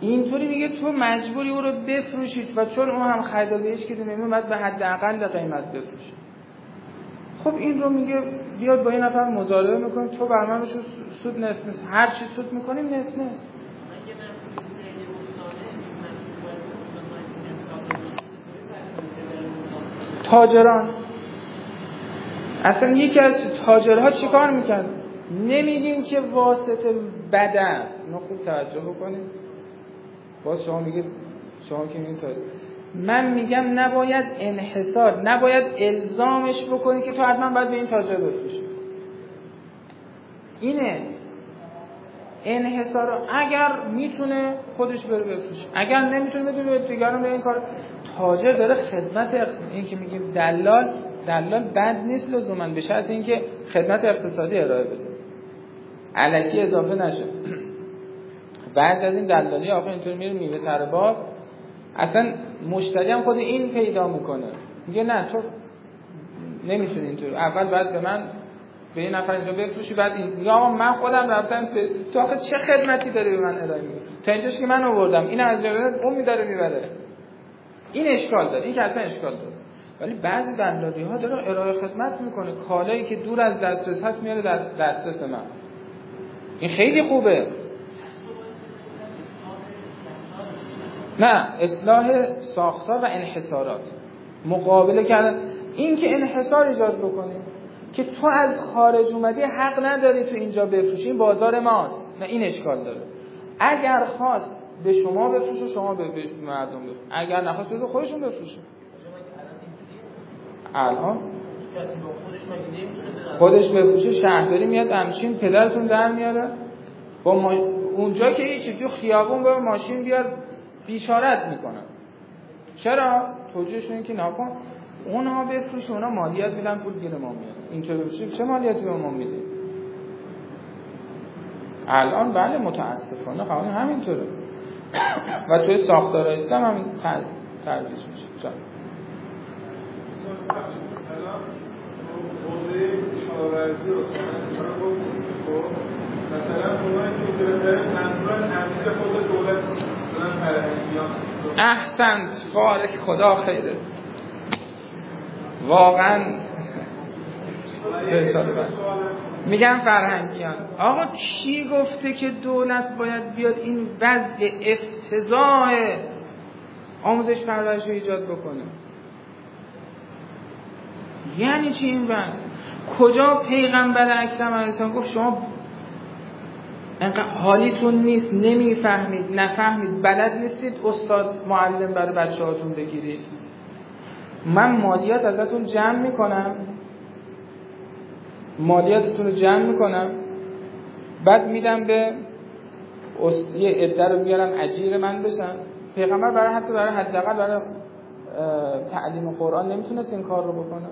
اینطوری میگه تو مجبوری او رو بفروشید و چون اون هم خریداریش که باید به حداقل قیمت بفروشید خب این رو میگه بیاد با این نفر مزاربه می‌کنیم تو بر من سود نس نس هر چی سود می‌کنیم نس نس تاجران. اصلا یکی از تاجرها چیکار می‌کرد؟ نمیگیم که واسطه بد است. اینو خوب توجه بکنید باز شما میگید شما که میگید من میگم نباید انحصار نباید الزامش بکنی که تو حتما باید به این تاجر بفروشی. اینه. انحصار اگر می‌تونه خودش بره بفروشه. اگر نمی‌تونه بدونه به دیگران به این کار. تاجر داره خدمت این که میگیم دلال دلال بد نیست لزوما به شرط اینکه خدمت اقتصادی ارائه بده. علکی اضافه نشه بعد از این دلالی آقا اینطور میره میوه سر باب اصلا مشتری هم خود این پیدا می‌کنه. میگه نه تو نمی‌تونی اینطور. اول بعد به من به این نفر اینجا بفروشی بعد این. یا من خودم رفتم تو آخه چه خدمتی داری به من ارائه میدی؟ تا اینجاش که من آوردم. این از اون میداره می‌بره. این اشکال داره. این که اصلا اشکال داره. ولی بعضی دلالی ها داره ارائه خدمت می‌کنه کالایی که دور از دسترس هست میاره در دسترس من. این خیلی خوبه. نه اصلاح ساختار و انحصارات. مقابله کردن. این که انحصار ایجاد بکنیم که تو از خارج اومدی حق نداری تو اینجا بفروشی این بازار ماست. نه این اشکال داره. اگر خواست به شما بفروشه شما به مردم بفروشه. اگر نخواست به خودشون بفروشه. الان خودش بفروشه شهرداری میاد همچین پدرتون در میاره. با ما... اونجا که هیچی تو خیابون با ماشین بیاد بیشارت می‌کنن چرا؟ توجهشون که نکن اونها بفروش اونا مالیات میدن پول گیر ما میاد. اینطور بشه چه مالیاتی به ما میده؟ الان بله متاسفانه قانون همینطوره. و توی ساختار اسلام همین ترویج میشه. چرا مثلا خود دولت احسنت فارک خدا خیره. واقعا میگم فرهنگیان. آقا کی گفته که دولت باید بیاد این وضع افتضاح آموزش پرورش رو ایجاد بکنه؟ یعنی چی این وضع؟ کجا پیغمبر اکرم علیه گفت شما حالیتون نیست نمی‌فهمید نفهمید بلد نیستید استاد معلم برای بچه هاتون بگیرید. من مالیات ازتون جمع می‌کنم. مالیاتتون رو جمع می‌کنم. بعد میدم به یه عده رو بیارم اجیر من بشن. پیغمبر برای حتی برای حداقل برای تعلیم قرآن نمی‌تونست این کار رو بکنه.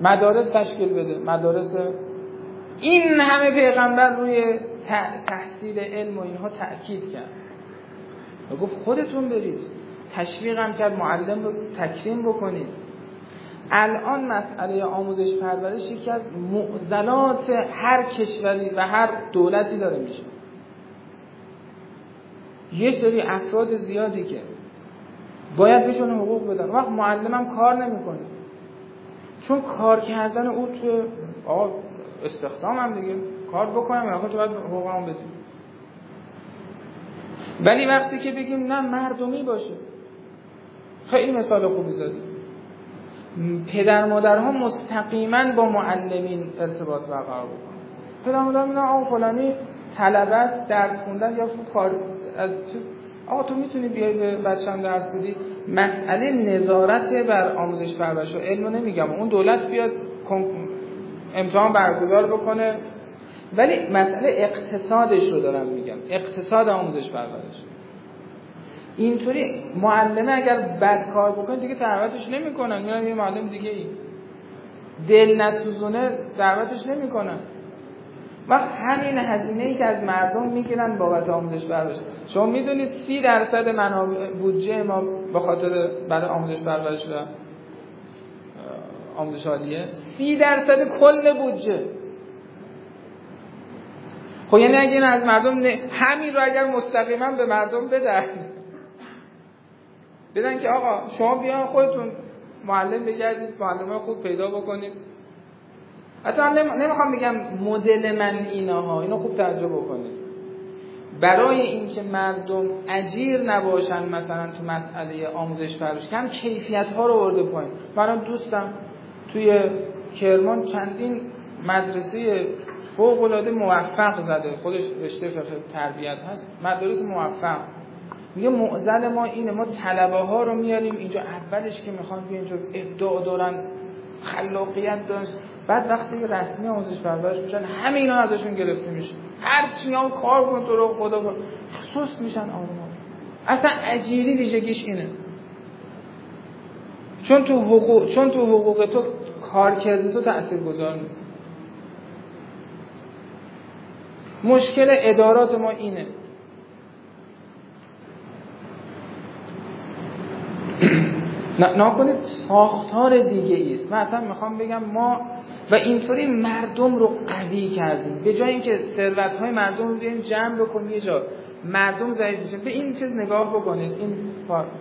مدارس تشکیل بده. مدارس این همه پیغمبر روی تحصیل علم و اینها تأکید کرد. و گفت خودتون برید. تشویقم کرد. معلم رو تکریم بکنید. الان مسئله آموزش پرورش یکی از معضلات هر کشوری و هر دولتی داره میشه. یه سری افراد زیادی که باید بهشون حقوق بدن. وقت معلمم کار نمی‌کنه. چون کار کردن او تو استخدام هم دیگه. کار بکنم یا تو باید حقوقم بدیم ولی وقتی که بگیم نه مردمی باشه. خیلی مثال خوبی زدیم پدر مادرها مستقیما با معلمین ارتباط برقرار بکنن. پدر مادر میگن آقا فلانی طلبه است درس خوندن یا کار از آقا تو می‌تونی بیای به بچه‌م درس بدی؟ مسئله نظارت بر آموزش پرورش و علم نمیگم. اون دولت بیاد امتحان برگزار بکنه. ولی مسئله اقتصادش رو دارم میگم. اقتصاد آموزش پرورش. اینطوری معلمه اگر بد کار بکنه دیگه دعوتش نمی‌کنن. میرن یه معلم دیگه ای دل نسوزونه دعوتش نمی‌کنن. وقت همین هزینه ای که از مردم می‌گیرن بابت آموزش پرورش. شما می‌دونید سی درصد منابع بودجه ما به خاطر برای آموزش پرورش و آموزش عالیه. سی درصد کل بودجه. خب یعنی اگه این از مردم نه... همین رو اگر مستقیما به مردم بدن. بدن که آقا شما بیان خودتون معلم بگردید معلم خوب پیدا بکنید. حتی نمی‌خوام بگم مدل من اینها اینو خوب توجه بکنید. برای اینکه مردم اجیر نباشن مثلا تو مسئله آموزش پرورش کم کیفیت ها رو ورده پایین. من دوستم توی کرمان چندین مدرسه فوق العاده موفق زده. خودش رشته تربیت هست. مدارس موفق. میگه معزل ما اینه. ما طلبه ها رو میاریم اینجا. اولش که می‌خوان بیا اینجا ابداع دارن خلاقیت دارن بعد وقتی رسمی آموزش پرورش میشن همه اینا ازشون گرفته میشه. هر چی هم کار کن تو رو خدا کن. خصوص میشن آروم اصلا عجیری ویژگیش اینه. چون تو حقوق چون تو حقوق تو کار کرده تو تأثیر گذار نیست مشکل ادارات ما اینه. ناکنید ساختار دیگه است. من اصلا می‌خوام بگم ما و اینطوری مردم رو قوی کردیم. به جای اینکه ثروت های مردم رو بیایم جمع بکنیم یه جا مردم ضعیف میشه به این چیز نگاه بکنید این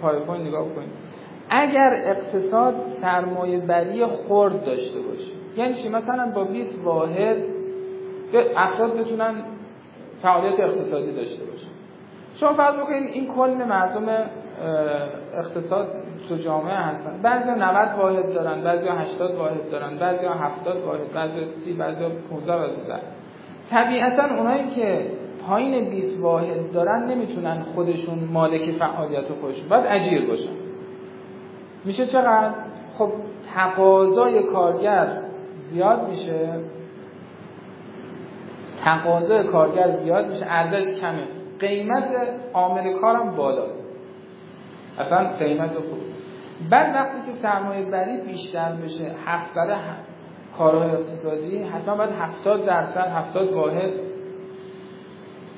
پایپای نگاه بکنید. اگر اقتصاد سرمایه بری خرد داشته باشه یعنی چی؟ مثلا با 20 واحد افراد بتونن فعالیت اقتصادی داشته باشه شما فرض بکنید این کل مردم اقتصاد تو جامعه هستن. بعضی 90 واحد دارن بعضی 80 واحد دارن بعضی 70 واحد بعضی 30 بعضی 15 واحد دارن. طبیعتا اونایی که پایین 20 واحد دارن نمی‌تونن خودشون مالک فعالیت خودشون باید اجیر باشن. میشه چقدر؟ خب تقاضای کارگر زیاد میشه. تقاضای کارگر زیاد میشه. عرضش کمه. قیمت عامل کارم بالاست. اصلا قیمت خوب. بعد وقتی که سرمایه بری بیشتر بشه هفت برای کارهای اقتصادی حتما باید هفتاد درصد هفتاد واحد.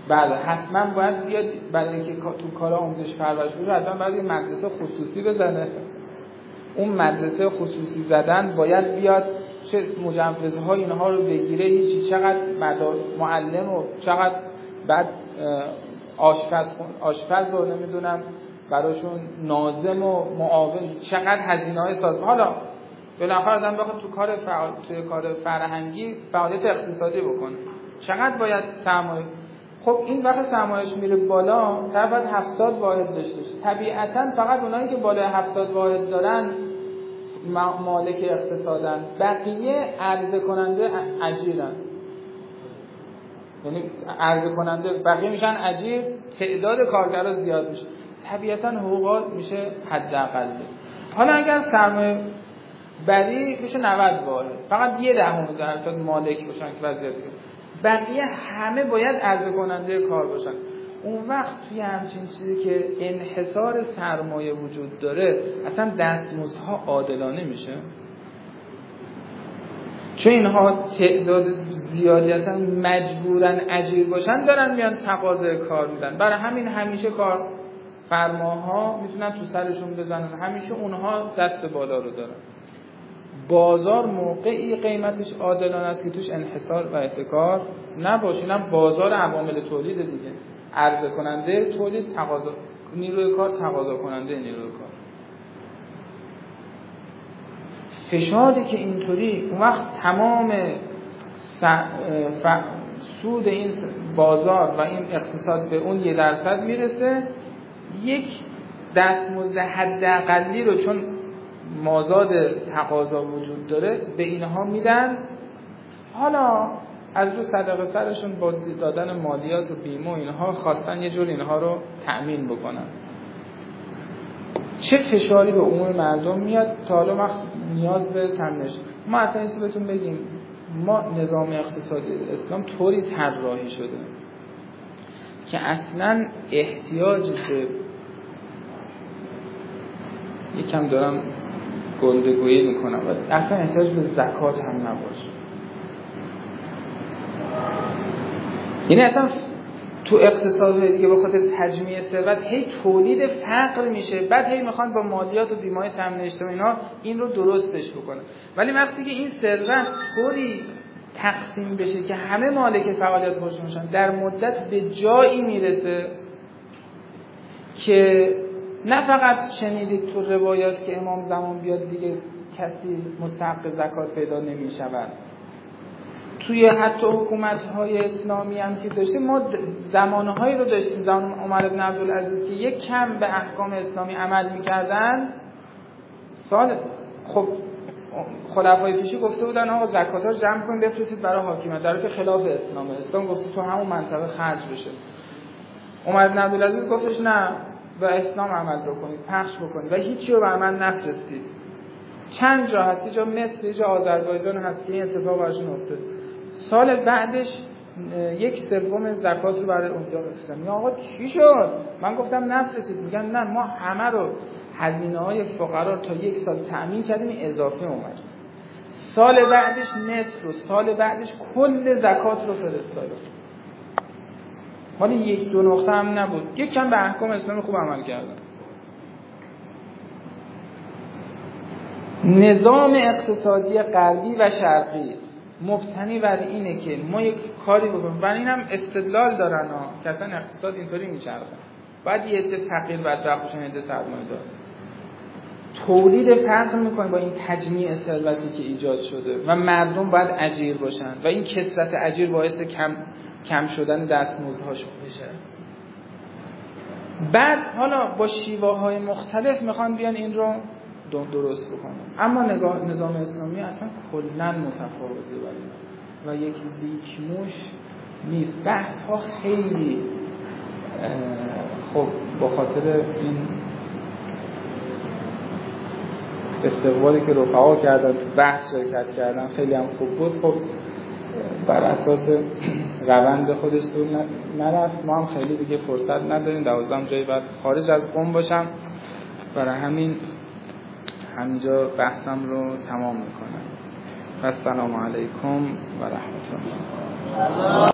بله حتما باید بیاد برای اینکه تو کار آموزش پرورش بشه حتما باید یه مدرسه خصوصی بزنه. اون مدرسه خصوصی زدن باید بیاد چه مجوزهای اینها رو بگیره هیچی چقدر معلم و چقدر بعد آشپز آشپز رو نمی‌دونم. براشون نازم و معاون. چقدر هزینه های ساز حالا بالاخره آدم بخواد تو کار فعال توی کار فرهنگی فعالیت اقتصادی بکنه. چقدر باید سرمایه خب این وقت سرمایهش میره بالا تا باید 70 واحد داشته باشه. طبیعتا فقط اونایی که بالای 70 واحد دارن مالک اقتصادن. بقیه عرضه کننده اجیرن. یعنی عرضه کننده بقیه میشن اجیر تعداد کارگرها زیاد میشه. طبیعتا حقوقات میشه حداقل حالا اگر سرمایه بری میشه 90 واحد فقط یه دهم درصد مالک باشن که وضعیت بقیه همه باید عرضه کننده کار باشن. اون وقت توی همچین چیزی که انحصار سرمایه وجود داره اصلا دستمزدها عادلانه میشه. چون اینها تعداد زیادی اصلا مجبورن اجیر باشن دارن میان تقاضای کار میدن. برای همین همیشه کار فرماها می‌تونن تو سرشون بزنن. همیشه اونها دست بالا رو دارن. بازار موقعی قیمتش عادلانه است که توش انحصار و احتکار نباشه. اینم بازار عوامل تولید دیگه. عرضه کننده تولید تقاضا نیروی کار تقاضا کننده نیروی کار. فشاری که اینطوری اون وقت تمام سود این بازار و این اقتصاد به اون یه درصد می‌رسه یک دستمزد حداقلی رو چون مازاد تقاضا وجود داره به اینها میدن. حالا از رو صدقه سرشون با دادن مالیات و بیمه اینها خواستن یه جور اینها رو تأمین بکنن. چه فشاری به عموم مردم میاد؟ تا حالا وقت نیاز به تنش. ما اصلا این بهتون بگیم. ما نظام اقتصادی اسلام طوری طراحی شده که اصلا احتیاج به یکم دارم گندگویی می‌کنم. و اصلا احتیاج به زکات هم نباشه. یعنی اصلا تو اقتصاد دیگه به خاطر تجمیع ثروت هی تولید فقر میشه. بعد هی می‌خوان با مالیات و بیمه تامین اجتماعی اینا این رو درستش بکنن. ولی وقتی که این ثروت طوری تقسیم بشه که همه مالک فعالیت خودشون باشن در مدت به جایی می‌رسه که نه فقط شنیدید تو روایات که امام زمان بیاد دیگه کسی مستحق زکات پیدا نمی شود توی حتی حکومت های اسلامی هم که داشتیم. ما زمانهایی رو داشتیم. زمان عمر بن عبدالعزیز که یک کم به احکام اسلامی عمل می‌کردن سال خب خلفای پیشی گفته بودن آقا زکات ها جمع کنید بفرستید برای حاکمیت. در که خلاف اسلام اسلام گفته تو همون منطقه خرج بشه. عمر بن عبدالعزیز گفتش نه به اسلام عمل بکنید پخش بکنید و هیچی رو بر من نفرستید. چند جا هست؟ جا مصر جا آذربایجان هست که این اتفاق براشون افتاد سال بعدش یک سوم زکات رو برای اونجا فرستادم یا آقا چی شد؟ من گفتم نفرستید. میگن نه ما همه رو هزینه های فقرا تا یک سال تأمین کردیم اضافه اومد. سال بعدش نصف رو سال بعدش کل زکات رو فرستادم. حالا یک دو نقطه هم نبود. یک کم به احکام اسلام خوب عمل کردن نظام اقتصادی غربی و شرقی. مبتنی بر اینه که ما یک کاری بکنیم. و این هم استدلال دارن ها. که اصلا اقتصاد اینطوری میچرخه باید یه عده فقیر بدبخت باشن عده سرمایه دار. تولید فرق می‌کنه با این تجمیع ثروتی که ایجاد شده و مردم باید اجیر باشن و این کسرت اجیر باعث کم کم شدن دستمزدهاش بشه. بعد حالا با شیوه های مختلف می‌خوان بیان این رو درست بکنن اما نگاه نظام اسلامی اصلا کلا متفاوته و یک لیکموش نیست. بحث ها خیلی خب با خاطر این استقبالی که رفعا کردن تو بحث شرکت کردن خیلی هم خوب بود. خب بر اساس روند خودش دور نرفت. ما هم خیلی دیگه فرصت نداریم. دوازم جایی بعد خارج از قوم باشم. برای همین همینجا بحثم رو تمام می‌کنم. و السلام علیکم و رحمت الله.